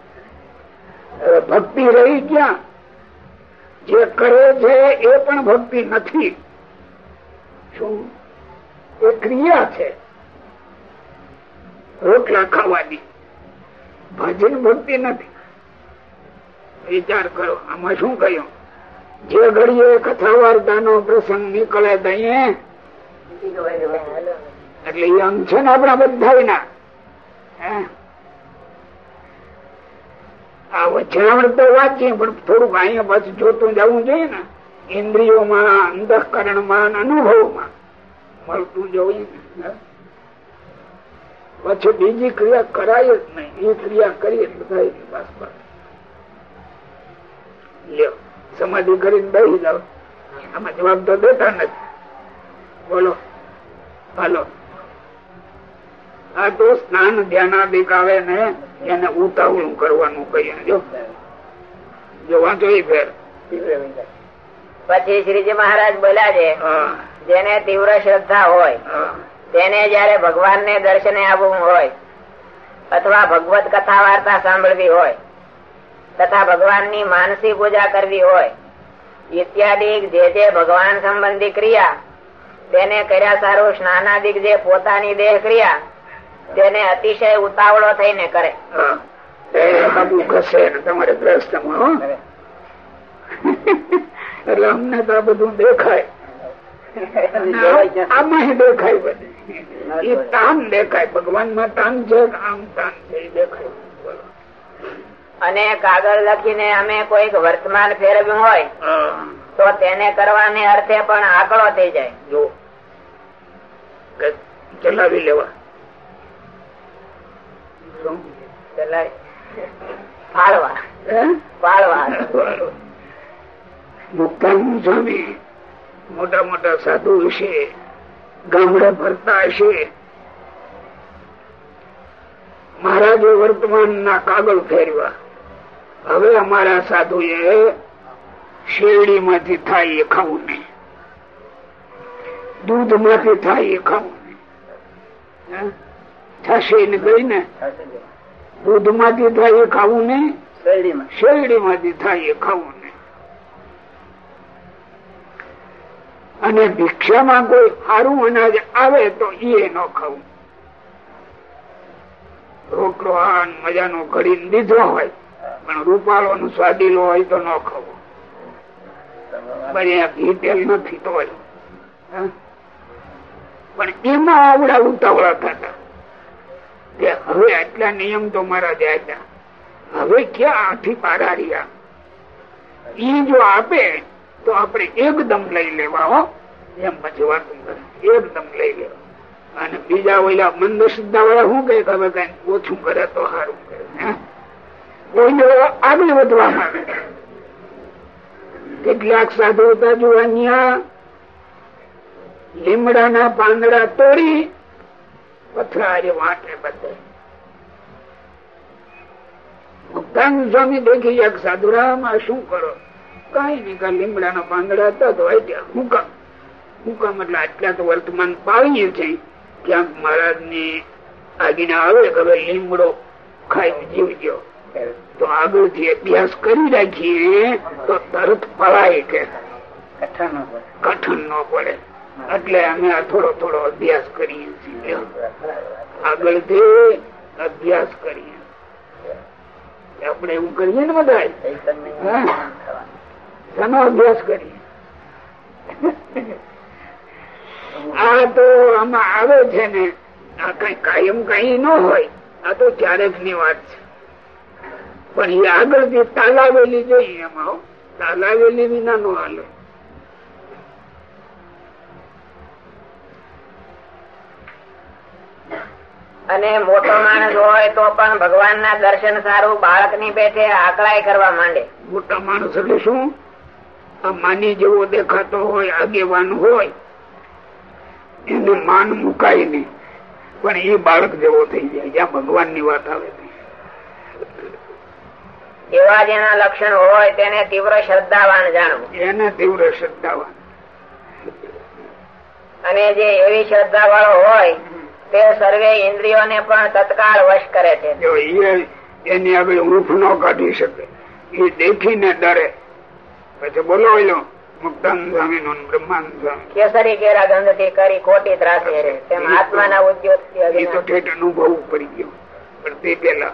ભક્તિ રહી ક્યાં? જે કરે છે એ પણ ભક્તિ નથી. શું? એ ક્રિયા છે. રોટલા ખાવાની. ભજન ભક્તિ નથી. વિચાર કરો. આમાં શું કહ્યું? જે ઘડીએ કથા વાર્તા નો પ્રસંગ નીકળે એટલે એ છે ને આપણા બધા ના આ વચનામણ તો વાંચીએ, પણ થોડુંક અહીંયા પાછું જોતું જવું જોઈએ ને, ઇન્દ્રિયોમાં અંતઃકરણમાં અનુભવમાં મળતું જવું પછી બીજી ક્રિયા કરાય જ નહીં. એ ક્રિયા કરીએ બધા બસ બસ. લ્યો સમાધિ કરીને બેસી જાવ આમાં જવાબ તો દેતા નથી. બોલો હાલો. આ તો સ્નાન ધ્યાનાદિક આવે ને એને ઉતાવળું કરવાનું કહ્યું જો જો વાંચો એ ફેર. પછી શ્રીજી મહારાજ બોલ્યા છે જેને તીવ્ર શ્રદ્ધા હોય તેને જયારે ભગવાન ને દર્શને આવવું હોય અથવા ભગવત કથા વાર્તા સાંભળવી હોય તથા ભગવાનની માનસી પૂજા કરવી હોય. ઇત્યાદિ જે જે ભગવાન સંબંધી ક્રિયા તેને કર્યા સારું સ્નાનાદિક જે પોતાની દેહ ક્રિયા તેને અતિશય ઉતાવળો થઈને કરે. તમારે ગ્રસ્તમાં એટલે અમને તો આ બધું દેખાય. આમાં દેખાય બધું. તાન દેખાય ભગવાનમાં તાન છે આમ તાન છે દેખાય. અને કાગળ લખીને અમે કોઈક વર્તમાન ફેરવ્યું હોય તો તેને કરવાને અર્થે પણ આંકડો થઈ જાય. જો. ચલાવી લેવા. ફાળવા. ફાળવા. મુક્તાનંદ સ્વામી મોટા મોટા સાધુ હશે ગામડે ફરતા હશે. મહારાજે વર્તમાન ના કાગળ ફેરવા હવે અમારા સાધુ એ શેરડી માંથી થાય એ ખાવું નહીં. દૂધમાંથી થાય એ ખાવું નહીં. થશે ને ગઈ ને? દૂધમાંથી થાય એ ખાવું નહીં? શેરડી માંથી થાય એ ખાવું નહીં. અને ભિક્ષામાં કોઈ સારું અનાજ આવે તો એ ન ખાવું. રોટલો આન મજાનો ઘડીને દીધો હોય. પણ રૂપાળો નું સ્વાદીલો હોય તો ન ખાવું. તેલ નથી તો પણ એમાં આવડા ઉતાવળા થતા. કે હવે આટલા નિયમ તો મારા જાય હવે ક્યાં આથી પારા રહ્યા? ઈ જો આપે તો આપણે એકદમ લઈ લેવા, હો. એમ પછી વાતું કરે. એકદમ લઈ લેવા. અને બીજા ઓલા મંદ સિદ્ધા વાળા શું કે હવે કઈ ઓછું કરે તો સારું કરે. આગળ વધવા માંગે કેટલાક સાધુ હતા જુવાનિયા લીમડાના પાંદડા તોડી પથરારી વાંટે બધે. મુક્તાંગ સ્વામી દેખી એક સાધુરામ, આ શું કરો? કઈ કા લીમડાના પાંદડા હતા તો હુકમ હુકમ એટલે આટલા તો વર્તમાન પાવીએ છે. ક્યાંક મહારાજની આજ્ઞા આવે કે લીમડો ખાઈ જીવજો. તો આગળથી અભ્યાસ કરી રાખીએ તો તરત પળાય કે કઠણ ન પડે. એટલે અમે આ થોડો થોડો અભ્યાસ કરીએ છીએ. આગળથી અભ્યાસ કરીએ. આપણે એવું કરીએ ને બધા શાનો અભ્યાસ કરીએ. આ તો આમાં આવે છે ને આ કઈ કાયમ કઈ ન હોય. આ તો ક્યારેકની વાત છે. પણ એ આગળથી તાલાવેલી જોઈએ એમાં તાલાવેલી વિના નો હાલે. અને મોટો માણસ હોય તો પણ ભગવાન ના દર્શન સારું બાળકની બેઠે આકડાય કરવા માંડે. મોટા માણસ એટલે શું? આ માની જેવો દેખાતો હોય આગેવાન હોય એને માન મુકાય નહીં. પણ એ બાળક જેવો થઈ જાય જ્યાં ભગવાનની વાત આવે. એવા જેના લક્ષણ હોય તેને તીવ્ર શ્રદ્ધાવાન જાણવું. એને તીવ્ર શ્રદ્ધાવાન. અને જે એવી શ્રદ્ધા વાળો હોય તે સર્વે ઇન્દ્રિયોને પણ તત્કાળ વશ કરે છે. જો એની આગળ ઊંફ ન કાઢી શકે એ દેખીને ડરે. પછી બોલો એલો મુક્તાન સ્વામી નું સ્વામી. કેસરી કેરા ગંધથી કરી કોટી ત્રાસી તેમ આત્માના ઉદ્યોગ એ તો ઠેઠ અનુભવ પડી ગયો. પણ તે પેલા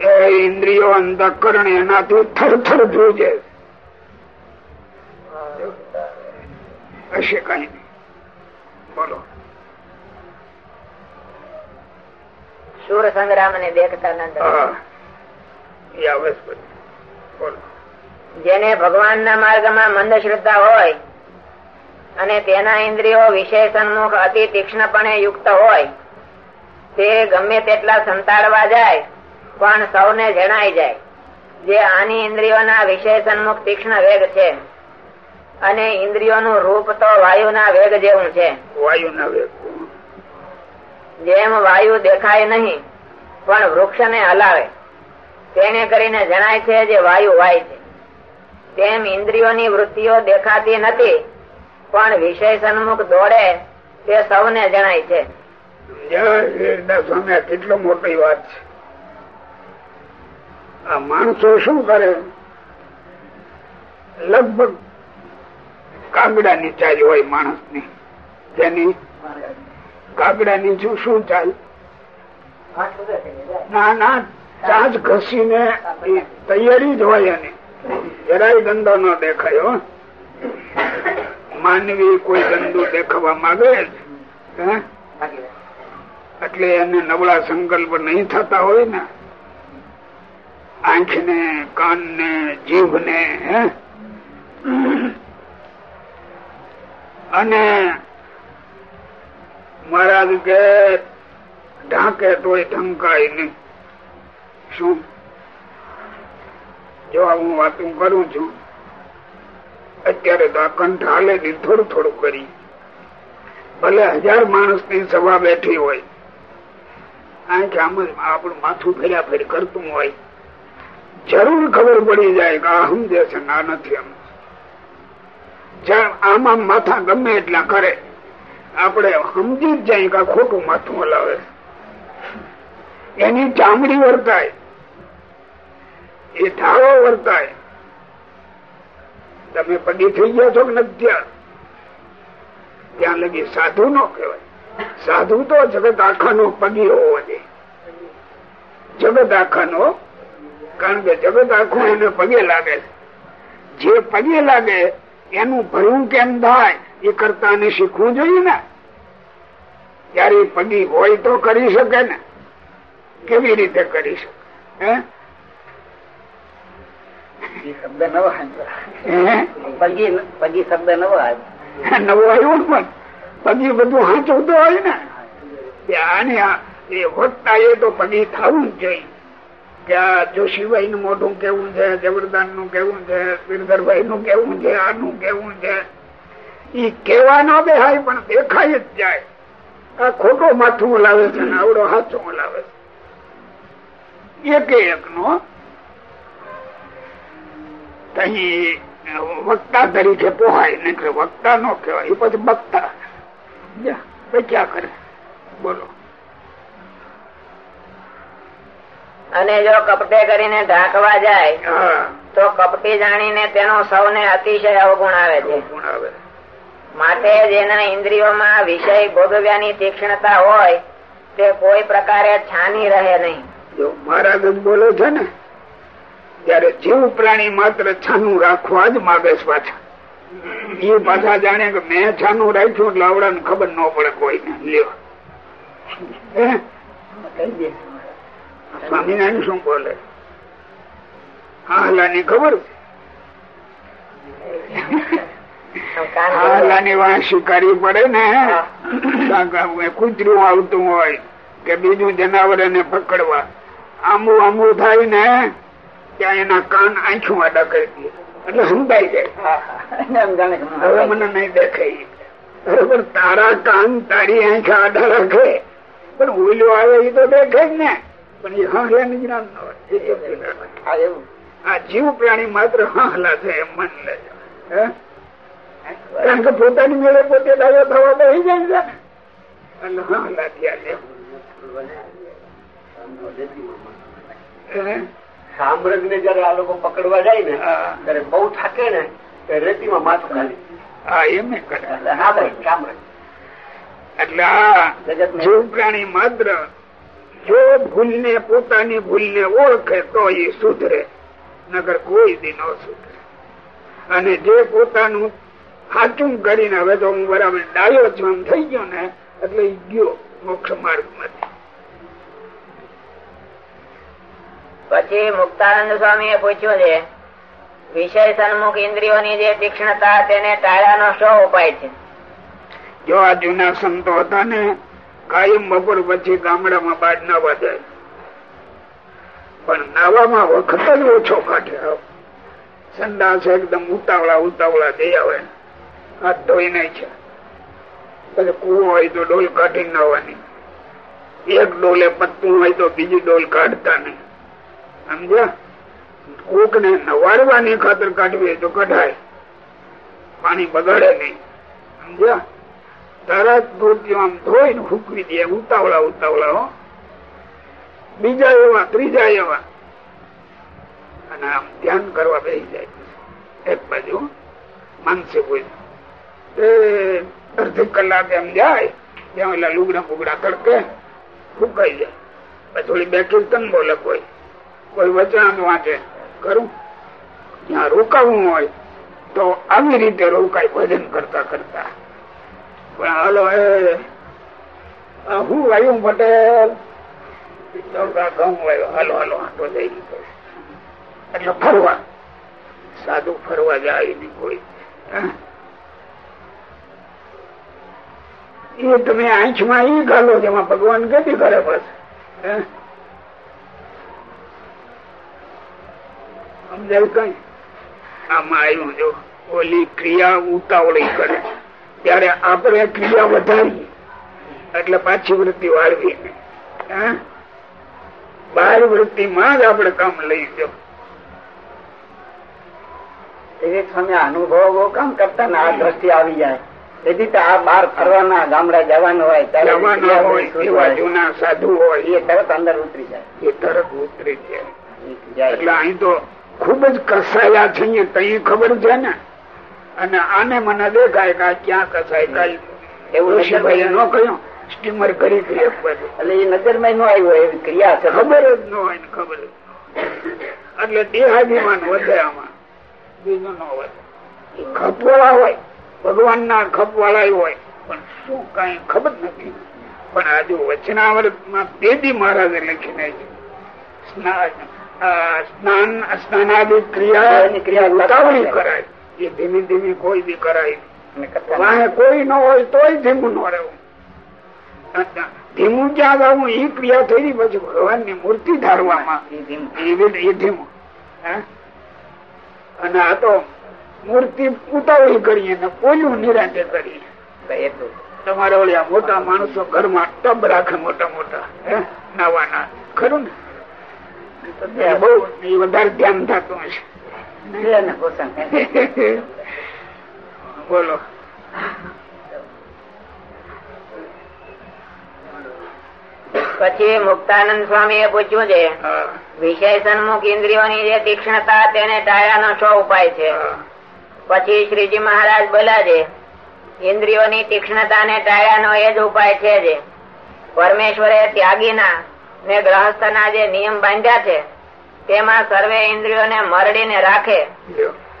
એ ઇન્દ્રિયો અંતકરણ એનાથી થરથર ધ્રુજે. હશે કઈ નહીં. બોલો. સંગ્રામ ને જેને ભગવાન ના માર્ગમાં મંદ શ્રદ્ધા હોય અને તેના ઇન્દ્રિયો વિષય સન્મુખ અતિ તીક્ષ્ણપણે યુક્ત હોય તે ગમે તેટલા સંતાડવા જાય પણ સૌને જણાઈ જાય જે આની ઇન્દ્રિયોના વિષય સન્મુખ તીક્ષ્ણ વેગ છે. અને ઇન્દ્રિયોનું રૂપ તો વાયુના વેગ જેવું છે. વાયુના વેગ. જેમ વાયુ દેખાય નહીં પણ વૃક્ષને હલાવે. તેને કરીને જણાય છે જે વાયુ વાય છે. તેમ ઇન્દ્રિયોની વૃત્તિઓ દેખાતી નથી પણ વિષય દોડે તે સૌને જણાય છે. કેટલો મોટી વાત છે. આ માણસો શું કરે? લગભગ કાગડા ની ચાલ હોય માણસની જેની કાગડા ની જો શું ચાલ? ના ના ચાંચ ઘસીને ને તૈયારી જ હોય એની. જરાય ગંદો ન દેખાય હો. માનવી કોઈ ગંદુ દેખાવા માંગે હે? એટલે એને નબળા સંકલ્પ નહીં થતા હોય ને. આંખ ને કાન ને જીભ ને અને મહારાજ કે, ઢાંકે તોય ઢંકાય નહીં. શું? જો હું વાતું કરું છું, અત્યારે તો આ કંઠ હાલે થોડું થોડું કરી. ભલે હજાર માણસની સભા બેઠી હોય, આંખ આમ આપણું માથું ફેર્યા ફેર કરતું હોય જરૂર ખબર પડી જાય કે આ સમજે ના નથી આમ આમ માથા ગમે એટલા કરે, આપણે સમજી જ જાય કે ખોટું માથું હલાવે એની ચામડી વર્તાય, એ ઢાળો વર્તાય. તમે પડી થઈ ગયા છો કે નથી ત્યાં ત્યાં લગી સાધુ નો કહેવાય. સાધુ તો જગત આખાનો પગી હોવો જોઈએ. જગત આખાનો કારણ કે જગત આખું એને પગે લાગે જે પગે લાગે એનું ભરવું કેમ થાય એ કરતા ને શીખવું જોઈએ ને. ત્યારે પગી હોય તો કરી શકે ને. કેવી રીતે કરી શકે? હે? શબ્દ નવો પગી પગી શબ્દ નવો નવો આવ્યો પણ પગી બધું હાચવતો હોય ને. આને એ વધતા એ તો પગી થવું જ જોઈએ. કે આ જોશીભાઈ નું મોઢું કેવું છે જબરદાનનું કેવું છે વીરધરભાઈ નું કેવું છે, આનું કેવું છે? ઈ કેવા ના દેખાય પણ દેખાય જ જાય. આ ખોટો માથું લાવે છે ને આવડો હાથો લાવે છે. એક એક નો. વક્તા તરીકે પોહાય નીકળે વક્તા નો કહેવાય. એ પછી વક્તા ક્યાં કરે. બોલો. અને જો કપટે કરીને ઢાંકવા જાય હા. તો કપટી જાણીને તેનો સૌને અતિશય અવગુણ આવે છે. માટે જેના ઇન્દ્રિયોમાં વિષય ભોગવ્યાની તીક્ષ્ણતા હોય તે કોઈ પ્રકારે છાની રહે નહીં. જો મહારાજ ગમ બોલે છે ને ત્યારે જીવ પ્રાણી માત્ર છાનું રાખવા જ માગે છે પાછા. એ પાછા જાણે કે મેં છાનું રાખ્યું એટલે આવડાને ખબર ન પડે કોઈને. કહી હે? સ્વામિનારાયણ શું બોલે? હાલા ખબર? હાલા પડે ને કૂતરું આવતું હોય કે બીજું જનાવર એને પકડવા. આંબુ આંબુ થાય ને, ત્યાં એના કાન આંખું આડા કરી દે એટલે હંધાઈ જાય હવે મને નહીં દેખાય. બરોબર, તારા કાન તારી આંખ આડા રાખે. પણ ઓઈલો આવે એ તો દેખાય ને. પણ એ હાંહલાની જ્ઞાન ન હોય. જ્ઞાન આ જીવ પ્રાણી માત્ર હાંહલા છે એમ મન લે કારણ કે પોતાની મેળે પોતે દાવો થવા બેસી જાય છે ને. એટલે હાંહલા થયા છે. હે? ને જયારે આ લોકો પકડવા જાય ને ત્યારે બહુ થાકે ને રેતીમાં માથું ખાલી. હા એમ કરે. એટલે આ જીવ પ્રાણી માત્ર જો ભૂલ ને પોતાની ભૂલ ને ઓળખે તો એ સુધરે નગર કોઈ દી ન સુધરે. અને જે પોતાનું સાચું કરીને હવે તો હું બરાબર ડાયો છું એમ થઈ ગયો ને એટલે ગયો મોક્ષ માર્ગમાંથી પછી મુક્તાનંદ સ્વામી એ પૂછ્યું છે વિષય સન્મુખ ઇન્દ્રિયોની જે તીક્ષ્ણતા તેને ટાળવાનો શો ઉપાય છે? જો આ જૂના સંતો હતા ને કાયમ બપોર પછી ગામડામાં બાદ નાવા જાય. પણ નાવામાં વખત જ ઓછો કાઢે. સંડાસ એકદમ ઉતાવળા ઉતાવળા દઈ આવે. હાથ ધોઈ નહીં છે પછી કુવો હોય તો ડોલ કાઢી નાવાની. એક ડોલે પત્તું હોય તો બીજી ડોલ કાઢતા નહીં. સમજ્યા? કોક ને નવાડવાની ખાતર કાઢવી તો કઢાય. પાણી બગાડે નહીં. સમજ્યા? તરત મૃત્યુ આમ ધોઈને ફૂકવી દે, ઉતાવળા ઉતાવળા, હો. બીજા એવા, ત્રીજા એવા. અને આમ ધ્યાન કરવા બેસી જાય. એક બાજુ માનસિક હોય એ અડધી કલાક એમ જાય, ત્યાં ઓલા લુગડા ફુગડા તડકે, ફૂકાઈ જાય. પછી થોડી બે કીર્તન બોલે કોઈ કોઈ વચન વાંચે, કરું. ત્યાં રોકાવું હોય, તો આવી રીતે રોકાય, ભજન કરતા કરતા. એ હું પટેલ? સાધુ ફરવા જાય નહીં કોઈ. એ તમે આંખમાં એ ગાલો જેમાં ભગવાન કેટલી કરે બસ? સમજાય કઈ? આમાં આવ્યું જો, ઓલી ક્રિયા ઉતાવળી કરે. ત્યારે આપણે ક્રિયા વધારી એટલે પાછી વૃત્તિ વાળવી. બાર વૃત્તિ માં જ આપણે કામ લઈ વિવેક અનુભવો કામ કરતા ને આ દ્રષ્ટિ આવી જાય. તેથી તો આ બહાર ફરવાના ગામડે જવાનું હોય જવાના હોય એવા જૂના સાધુ હોય. એ તરત અંદર ઉતરી જાય. એ તરત ઉતરી જાય. એટલે અહીં તો ખૂબ જ કસાયા છે તઈ ખબર છે ને? અને આને મને દેખાય કે આ ક્યાં કસાય કઈ એવું ઋષિભાઈ નો કહ્યું સ્ટીમર કરી એટલે એ નજરમાં ન આવ્યું હોય એવી ક્રિયા છે ખબર? જ ન હોય ને ખબર એટલે દેહાભિમાન વધે આમાં. બીજું ન વધે. ખપવાળા હોય ભગવાન ના ખપવાળા હોય. પણ શું કઈ ખબર નથી. પણ આજુ વચનાવર્તમાં તેદી મહારાજે લખીને છે. સ્નાન સ્નાન સ્નાનાદિ ક્રિયા ક્રિયા કરાય. એ ધીમી ધીમી કોઈ બી કરાય. વાહે કોઈ ન હોય તોય ધીમું ન રહેવું. ધીમું ક્યાં જવું એ ક્રિયા થઈ પછી ભગવાનની મૂર્તિ ધારવામાં. એ ધીમું. અને આ તો મૂર્તિ ઉતાવળી કરીએ ને પોલું નિરાંતે કરીએ તમારે ઓલા મોટા માણસો ઘરમાં ટબ રાખે મોટા મોટા? નાવાના. ખરું ને? બહુ વધારે ધ્યાન થતું હશે. બોલો પછી મુક્તાનંદ સ્વામી એ પૂછ્યું છે વિષય સન્મુખ ઇન્દ્રિયોની જે તીક્ષ્ણતા તેને ટાળવાનો શો ઉપાય છે? પછી શ્રીજી મહારાજ બોલા છે ઇન્દ્રિયોની તીક્ષ્ણતા ને ટાળ્યાનો એ જ ઉપાય છે જે પરમેશ્વરે ત્યાગીના ને ગ્રહસ્થના જે નિયમ બાંધ્યા છે તેમાં સર્વે ઇન્દ્રિયોને મરડીને રાખે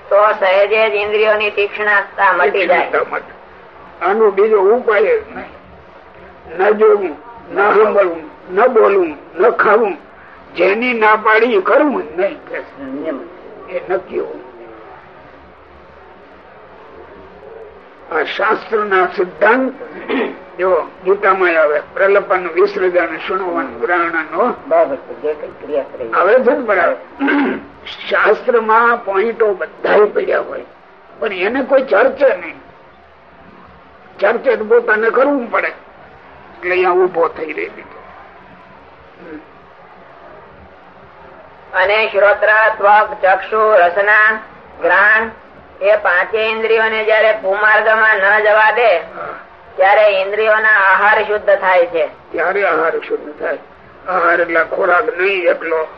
તો સહેજે જ ઇન્દ્રિયોની તીક્ષ્ણતા મટી જાય. આનો બીજો ઉપાય જ નહીં. ન જોવું ન સાંભળવું ન બોલવું ન ખાવું જેની ના પાડી કરવું જ નહીં. એ નક્કી હોવું. આ શાસ્ત્ર ના સિદ્ધાંત જો ગીતામાં આવે પ્રલપન વિસર્જન નો છે બરાબર શાસ્ત્રમાં પોઈન્ટો બધા પડ્યા હોય. પણ એને કોઈ ચર્ચે નહીં. ચર્ચે પોતાને કરવું પડે. એટલે અહીંયા ઊભો થઈ રહી દીધો અને શ્રોત્ર ત્વક ચક્ષુ રસના ગ્રહણ એ પાંચે ઇન્દ્રિયોને જયારે કુમાર્ગમાં ન જવા દે ત્યારે ઇન્દ્રિયોના આહાર શુદ્ધ થાય છે. ત્યારે આહાર શુદ્ધ થાય. આહાર એટલે ખોરાક નહીં એટલો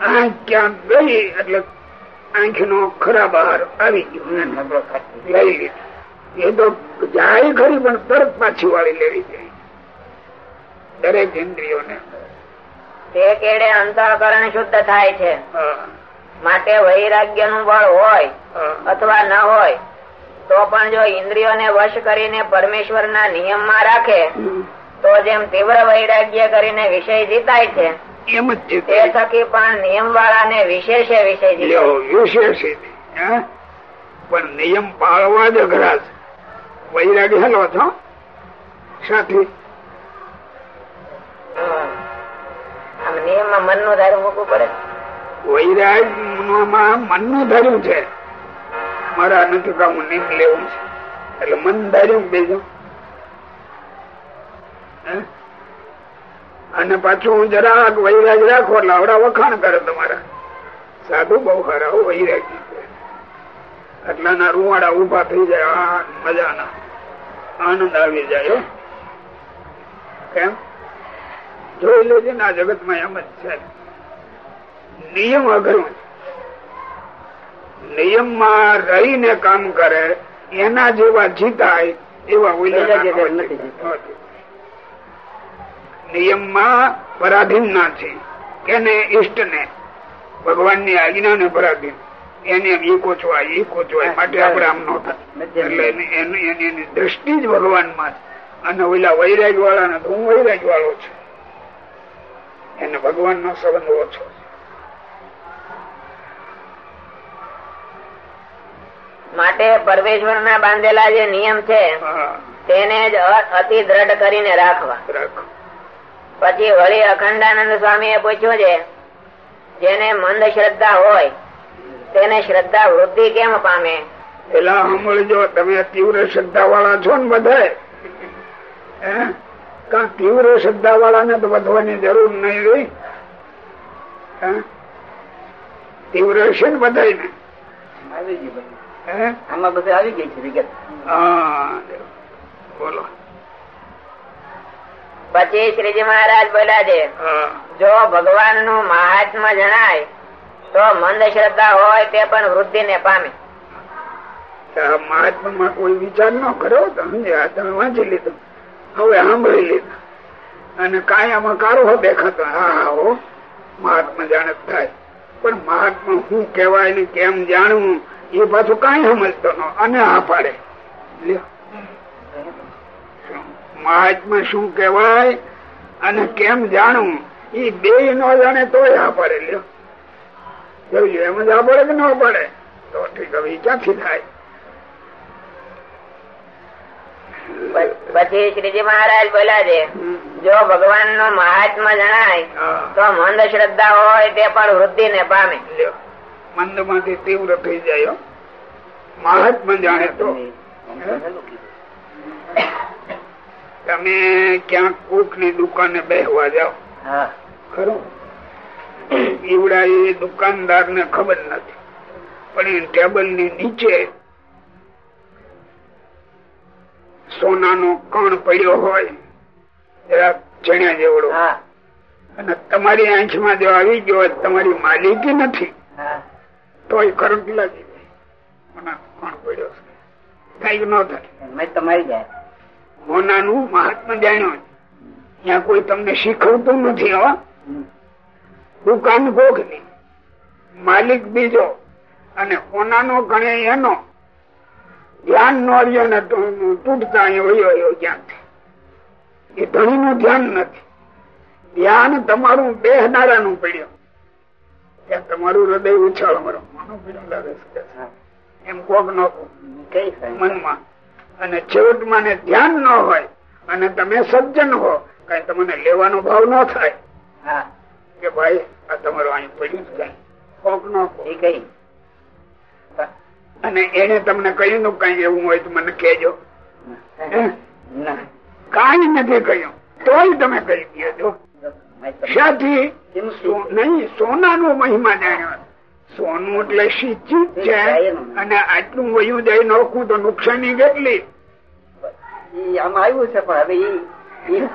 આંખ ક્યાંક ગઈ એટલે આંખ નો ખરાબ આહાર આવી ગયો. લઈ લીધો. એ તો જાય ખરી પણ તરત પાછી વાળી લેવી જોઈએ. દરેક ઇન્દ્રિયોને. તે કેડે અંતઃકરણ શુદ્ધ થાય છે. માટે વૈરાગ્યનું બળ હોય અથવા ન હોય તો પણ જો ઇન્દ્રિયોને વશ કરીને પરમેશ્વરના નિયમમાં રાખે. તો જેમ તીવ્ર વૈરાગ્ય કરીને વિષય જીતાય છે એમ જ તે થકી પણ નિયમ વાળાને વિશેષે વિષય વિશેષ પણ નિયમ પાળવા જ અઘરા છે. વૈરાગ્ય હેલો છો? સાથી. નિયમમાં મનનું ધારું મૂકવું પડે. વૈરાગ મનનું ધર્યું છે. મારા નથી કામ નિમ લેવું છે. એટલે મન ધાર્યું બેજો. અને પાછું હું જરાક વૈરાગ રાખો એટલે આવડા વખાણ કરે તમારા. સાધુ બહુ ખરા વૈરાગી એટલા એટલાના રૂવાડા ઊભા થઈ જાય, આ મજાના. આનંદ આવી જાય. કેમ? જોઈ લેજે ને આ જગતમાં એમ જ છે. નિયમ અઘરું છે. નિયમમાં રહીને કામ કરે એના જેવા જીતાય એવા. નિયમમાં પરાધીન ના છે. કેને ઈષ્ટ ને ભગવાનની આજ્ઞા ને પરાધીન. એને એમ ઈ કોચવાય ઈ કોચવાય માટે આપડે આમ નો એટલે એની- દ્રષ્ટિ જ ભગવાનમાં અને ઓલા વૈરાગ વાળા ને હું વૈરાગ વાળો છું. એને ભગવાન નો સંબંધ ઓછો છે. માટે પરમેશ્વરના બાંધેલા જે નિયમ છે તેને જ અતિ દ્રઢ કરીને રાખવા. પછી વળી અખંડાનંદ સ્વામી એ પૂછ્યું છે જેને મંદ શ્રદ્ધા હોય તેને શ્રદ્ધા વૃદ્ધિ કેમ પામે? પેલા સાંભળજો તમે તીવ્ર શ્રદ્ધા વાળા છો ને બધા તીવ્ર શ્રદ્ધા વાળા ને તો વધવાની જરૂર નહીં રહી? તીવ્ર છે ને ને બધી આમાં બધી આવી ગઈ છે વિગત. બોલો. પછી શ્રીજી મહારાજ બોલ્યા છે જો ભગવાનનું મહાત્મ જણાય તો મંદ શ્રદ્ધા હોય તે પણ વૃદ્ધિ ને પામે મહાત્મા કોઈ વિચાર ન કર્યો તો તમે વાંચી લીધું. હવે સાંભળી લીધું. અને કાંઈ આમાં કારો દેખાતો. હા હા હો મહાત્મા જાણે થાય. પણ મહાત્મા શું કેવાય ને કેમ જાણવું એ પાછું કઈ સમજતો ન અને હા પાડે. મહાત્મા શું કેવાય અને કેમ જાણવું? એ બે ન જાણે તો હા પાડે લ્યો. એમ જ હા પડે કે ન પડે? તો ઠીક હવે ક્યાંથી થાય? પછી શ્રીજી મહારાજ બોલ્યા છે જો ભગવાન નો મહાત્મા જણાય તો મંદ શ્રદ્ધા હોય તે પણ વૃદ્ધિ ને પામે. લ્યો. મંદમાંથી તીવ્ર થઈ જાય મહાત્મા જાણે તો. તમે ક્યાંક કોકની દુકાને બેસવા જાઓ. ખરું? ઈવડા એ દુકાનદાર ને ખબર નથી. પણ એ ટેબલની નીચે સોનાનો કણ પડ્યો હોય જરાક ચણ્યા જેવડો. અને તમારી આંખમાં જો આવી ગયો તમારી માલિકી નથી. તોય કરંટ લાગી મને કોણ પડ્યો કંઈક ન થાય? તમારી જાય. મોનાનું મહાત્મા જાણ્યો ત્યાં કોઈ તમને શીખવતું નથી હો. દુકાન ભોગની માલિક બીજો. અને ઓનાનો ગણે એનો. ધ્યાન નો રહ્યો ને તૂટતા વયો ક્યાંથી? એ ધણી નું ધ્યાન નથી. ધ્યાન તમારું બેહનારાનું પડ્યું. ત્યાં તમારું હૃદય ઉછાળ મરો એમ કોક નો મનમાં અને છેવટ માને ધ્યાન ન હોય અને તમે સજ્જન હો કઈ તમને લેવાનો ભાવ ન થાય. કે ભાઈ આ તમારું અહીં પડ્યું જ કઈ. કોક નો કઈ? અને એને તમને કહ્યું નું કઈ એવું હોય તો મને કેજો કાંઈ નથી કહ્યું. તોય તમે કહી દેજો મેં તમને- શાથી કેમ સો- નહીં સોનાનો મહિમા જાણ્યો. સોનું એટલે શી છે અને આટલું વયું જાય નોખું તો નુકસાની કેટલી? આમ આવ્યું છે પણ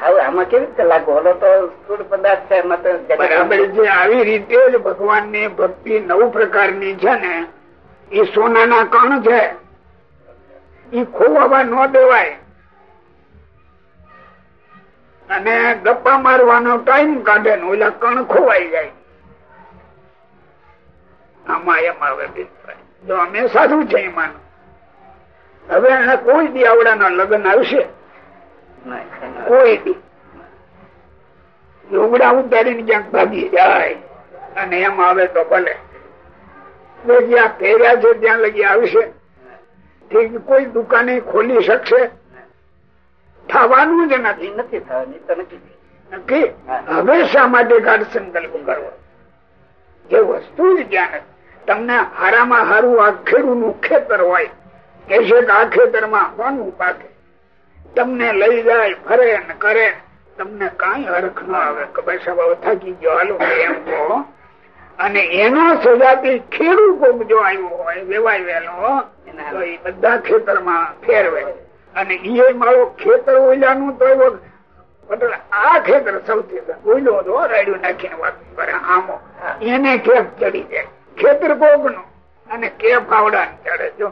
હવે આમાં કેવી રીતે લાગુ? હલો તો સ્થૂળ પદાર્થ છે બરાબર જે આવી રીતે જ ભગવાનની ભક્તિ નવ પ્રકારની છે ને એ સોનાના કણ છે. એ ખોવાવા ન દેવાય. અને ગપ્પા મારવાનો ટાઈમ કાઢે ને ઓલા કણ ખોવાઈ જાય. આમાં એમ આવે. જો અમે સારું છે એમાં. હવે એને કોઈ દી આવડાના લગ્ન આવશે? કોઈ દી. લુગડા ઉતારીને ક્યાંક ભાગી જાય. અને એમ આવે તો ભલે. જ્યાં પહેર્યા છે ત્યાં લગી આવશે. કોઈ દુકાને ખોલી શકશે? થવાનું જ નથી નથી થવાની નક્કી માટે ગાઢ સંકલ્પ કરવો? જે વસ્તુ જ ત્યાં તમને હારામાં હારું આ ખેડૂતનું ખેતર હોય, કે છે આ ખેતરમાં કોનું પાકે, તમને લઈ જાય, ફરે ને કરે, તમને કઈ હરખ ન આવે. કે ભાઈ સાહેબ થાકી ગયો. હાલો એમ કહો. અને એનો સજાતી ખેડૂત જો આવ્યો હોય, વેવાય વેલો, તો બધા ખેતરમાં ફેરવે. અને એ મારો ખેતર ઓલાનું તો એવો આ ખેતર સૌથી ઓઈલો હતો રાડ્યું નાખીને વાત કરે આમો. એને કેફ ચડી જાય. ખેતર કોકનું અને કેફ આવડા ચડે જો.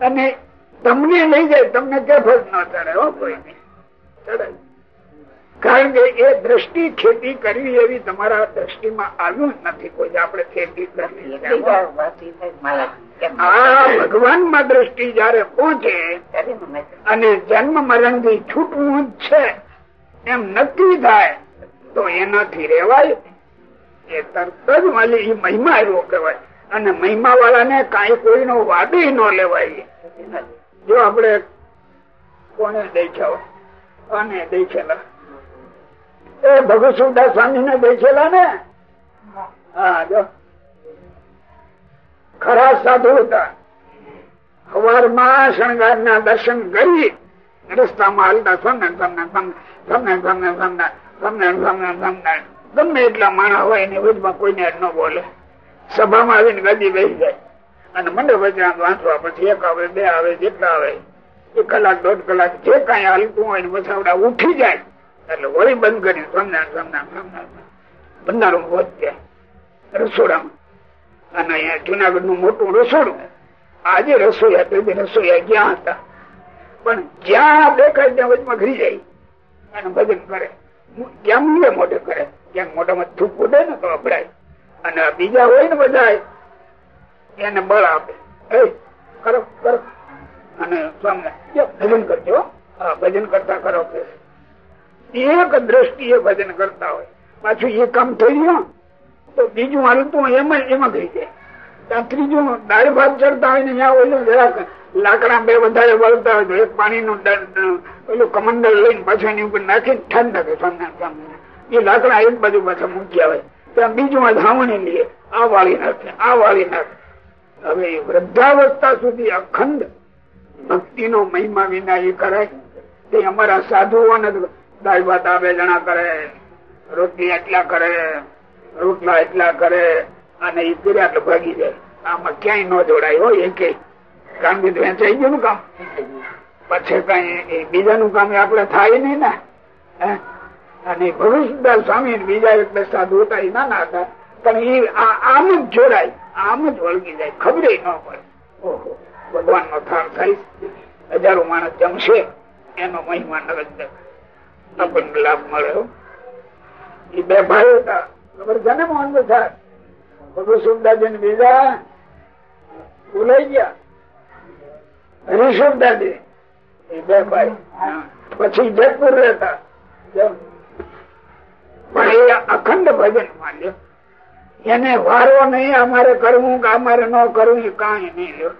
અને તમને લઈ જાય તમને કેફ જ ન ચડે હો કોઈ ચડે. કારણ કે એ દ્રષ્ટિ ખેતી કરવી એવી તમારા દ્રષ્ટિમાં આવ્યું જ નથી કોઈ આપણે ખેતી કરવી આ ભગવાનમાં દ્રષ્ટિ જયારે પહોંચે અને જન્મ મરણથી છૂટવું જ છે એમ નક્કી થાય તો એનાથી રેવાય એ તરત જ વાલી મહિમા એવો કહેવાય. અને મહિમા વાળાને કઈ કોઈનો વાદી ન લેવાય. જો આપણે કોને દેખ્યા? કોને દેખેલા? એ ભગવસુદાસ સ્વામી ને દેખેલા ને? હા જો. ખરા સાધુ હતા. સવારમાં શણગાર ના દર્શન કરી રસ્તામાં હાલતા તમને તમને તમને તમને તમને તમને તમને તમને તમને ગમે એટલા માણા હોય એની વચમાં કોઈને ન બોલે. સભામાં આવીને ગદી બેસી જાય. અને મંડપ વચ્ચે વાંચવા પછી એક આવે, બે આવે, જેટલા આવે, એક કલાક, દોઢ કલાક જે કઈ હાલતું હોય ને પછી ઉઠી જાય. એટલે વળી બંધ કરી સમજાણ સમજાણ સમજાણ ભંડારું જાય રસોડામાં. અને અહીંયા જુનાગઢનું મોટું રસોડું. આજે રસોઈયા પેલી રસોઈયા ક્યાં હતા. પણ જ્યાં દેખાય ત્યાં વચમાં ઘરી જાય. અને ભજન કરે. મૂલે મોઢે કરે. ક્યાંક મોઢામાં થૂક ઉડે ને તો અભડાય. અને બીજા હોય ને બધા એને બળ આપે. એ, કરો કરો. અને સ્વામી ભજન કરજો ભજન કરતા કરો. કે એક દ્રષ્ટિએ ભજન કરતા હોય. પાછું એ કામ થઈ ગયું. તો બીજું હાલતું એમાં એમાં થઈ જાય ત્રીજું દાળ ભાત ચડતા હોય ને ત્યાં ઓલું જરાક લાકડા બે વધારે વળતા હોય તો એક પાણી નું ઓલું કમંડળ લઈને પાછું એની ઉપર નાખીને ઠંડ એ લાકડા એક બાજુ પાછા મૂક્યા હોય ત્યાં બીજું ધાવણી લઈએ આ વાળી નાખે, આ વાળી નાખે. હવે વૃદ્ધાવસ્થા સુધી અખંડ ભક્તિ નો મહિમા વિના એ કરાય. તે અમારા સાધુઓને દાળ ભાત આ બે જણા કરે, રોટલી આટલા કરે. રોટલા એટલા કરે અને એ કર્યા એટલે ભાગી જાય. આમાં ક્યાંય ન જોડાય હોય એ કારણ કે વેચાઈ ગયું કામ. પછી કઈ બીજાનું કામ આપડે થાય નહીં ને. અને ભવિષ્યદાસ સ્વામી બીજા એક સાધુ હતા એ નાના હતા. પણ એ આમ જ જોડાય. આમ જ વળગી જાય. ખબરે ન પડે. ઓહો. ભગવાન નો થાળ થાય. હજારો માણસ જમશે. એનો મહિમા નગર આપણને લાભ મળે એ બે ભાઈ હતા. પછી જયપુર રહેતા. પણ એ અખંડ ભજન માન્યો એને વારો નહીં, અમારે કરવું કે અમારે ન કરવું, એ કઈ નહીં લ્યો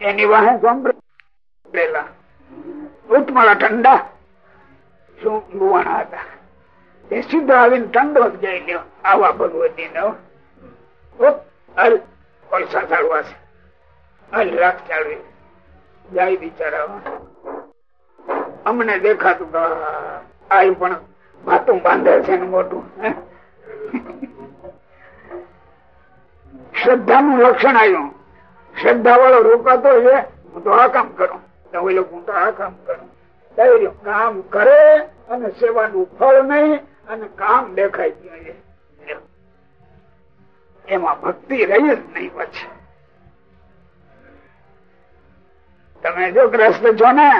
એની વાહે સંભળેલા. ઉત્મળા ઠંડા. શું ગુવાણા હતા એ સીધો આવીને ઠંડો જઈ લ્યો, આવા ભગવતી નો અલ પૈસા ચાલવા છે. અલ રાખ ચાલવી જાય બિચારા અમને દેખાતું આ પણ ભાતું બાંધે છે ને મોટું શ્રદ્ધા નું લક્ષણ આવ્યું શ્રદ્ધા વાળો રોકાતો છે, હું તો આ કામ કરું. તો હું તો આ કામ કરું. કામ કરે અને સેવાનું ફળ નહીં અને કામ દેખાય જોઈએ એમાં ભક્તિ રહી જ નહીં પછી. તમે જો ગ્રસ્ત છો ને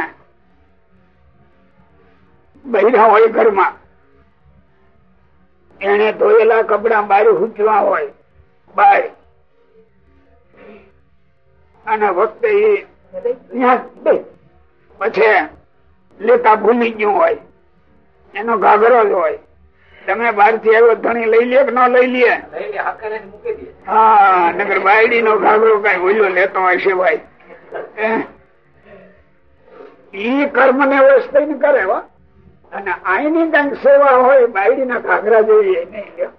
બહેરા હોય ઘરમાં એને ધોયેલા કપડા બહાર હૂચવા હોય બાર અને વખતે પછી લેતા ભૂલી ગયું હોય. એનો ઘાઘરો જ હોય. તમે બહારથી આવ્યો ધણી લઈ લે કે ન લઈ લે હા નગર બાયડી નો ઘાઘરો કઈ ઓલો લેતો હશે ભાઈ ઈ કર્મ ને વસ્તુ કરે વા અને આઈની કંઈક સેવા હોય બાયડી ના ઘાઘરા જોઈએ નહીં લ્યો.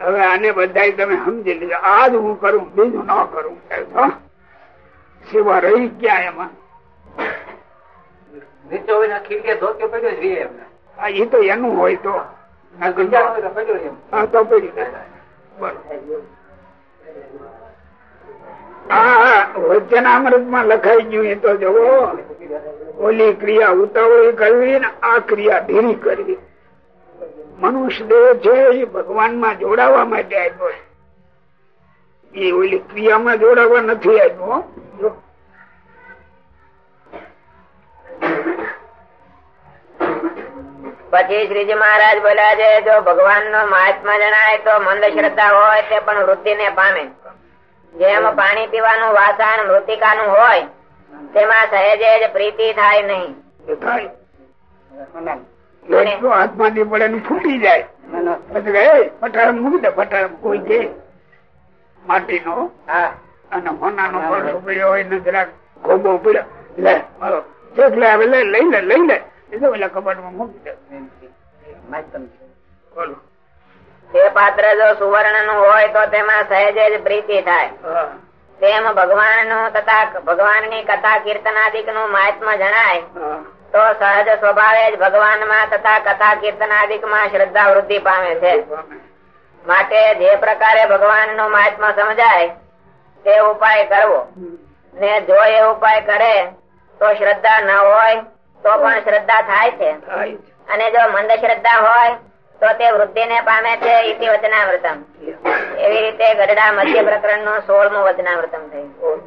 હવે આને બધા તમે સમજી લીધો આજ હું કરું બીજું ન કરું. સેવા રહી ક્યાં એમાં? એ તો એનું હોય તો. હા તો વચનામૃતમાં લખાઈ ગયું એ તો જવો ઓલી ક્રિયા ઉતાવળી કરવી ને આ ક્રિયા ધીરી કરવી. મનુષ્ય દેહ છે એ ભગવાનમાં જોડાવા માટે આવ્યો એ ઓલી ક્રિયામાં જોડાવા નથી આપ્યો. પછી શ્રીજી મહારાજ બોલ્યા છે જો ભગવાન નો મહાત્મા જણાય તો મંદ શ્રદ્ધા હોય તે પણ વૃદ્ધિ ને પામે. જેમ પાણી પીવાનું વાસણ મૃતિકાનું હોય તેમાં સહેજે જ પ્રીતિ થાય નહીં. હાથમાં ની પડે ફૂટી જાય. પછી મૂકી દે પટાર કોઈ કે. માટી અને હોના પડ્યો હોય ને જરાક ખોબો પડ્યો લે લે લઈ લે લઈ લે. એ ઓલા કબાટમાં મૂકી દે બોલો તે પાત્ર જો સુવર્ણનું હોય તો તેમાં સહેજે જ પ્રીતિ થાય તેમ ભગવાનનું તથા ભગવાનની કથા કીર્તનાદિકનું મહાત્મ જણાય તો સહજ સ્વભાવે જ ભગવાનમાં તથા કથા કીર્તનાદિકમાં શ્રદ્ધા વૃદ્ધિ પામે છે માટે જે પ્રકારે ભગવાનનું મહાત્મા સમજાય તે ઉપાય કરવો ને જો એ ઉપાય કરે તો શ્રદ્ધા ન હોય તો પણ શ્રદ્ધા થાય છે અને જો મંદ શ્રદ્ધા હોય તો તે વૃદ્ધિ ને પામે છે ઇતિ વચનાવૃતમ એવી રીતે ગઢડા મધ્ય પ્રકરણનું સોળમું વચનાવૃતમ થયું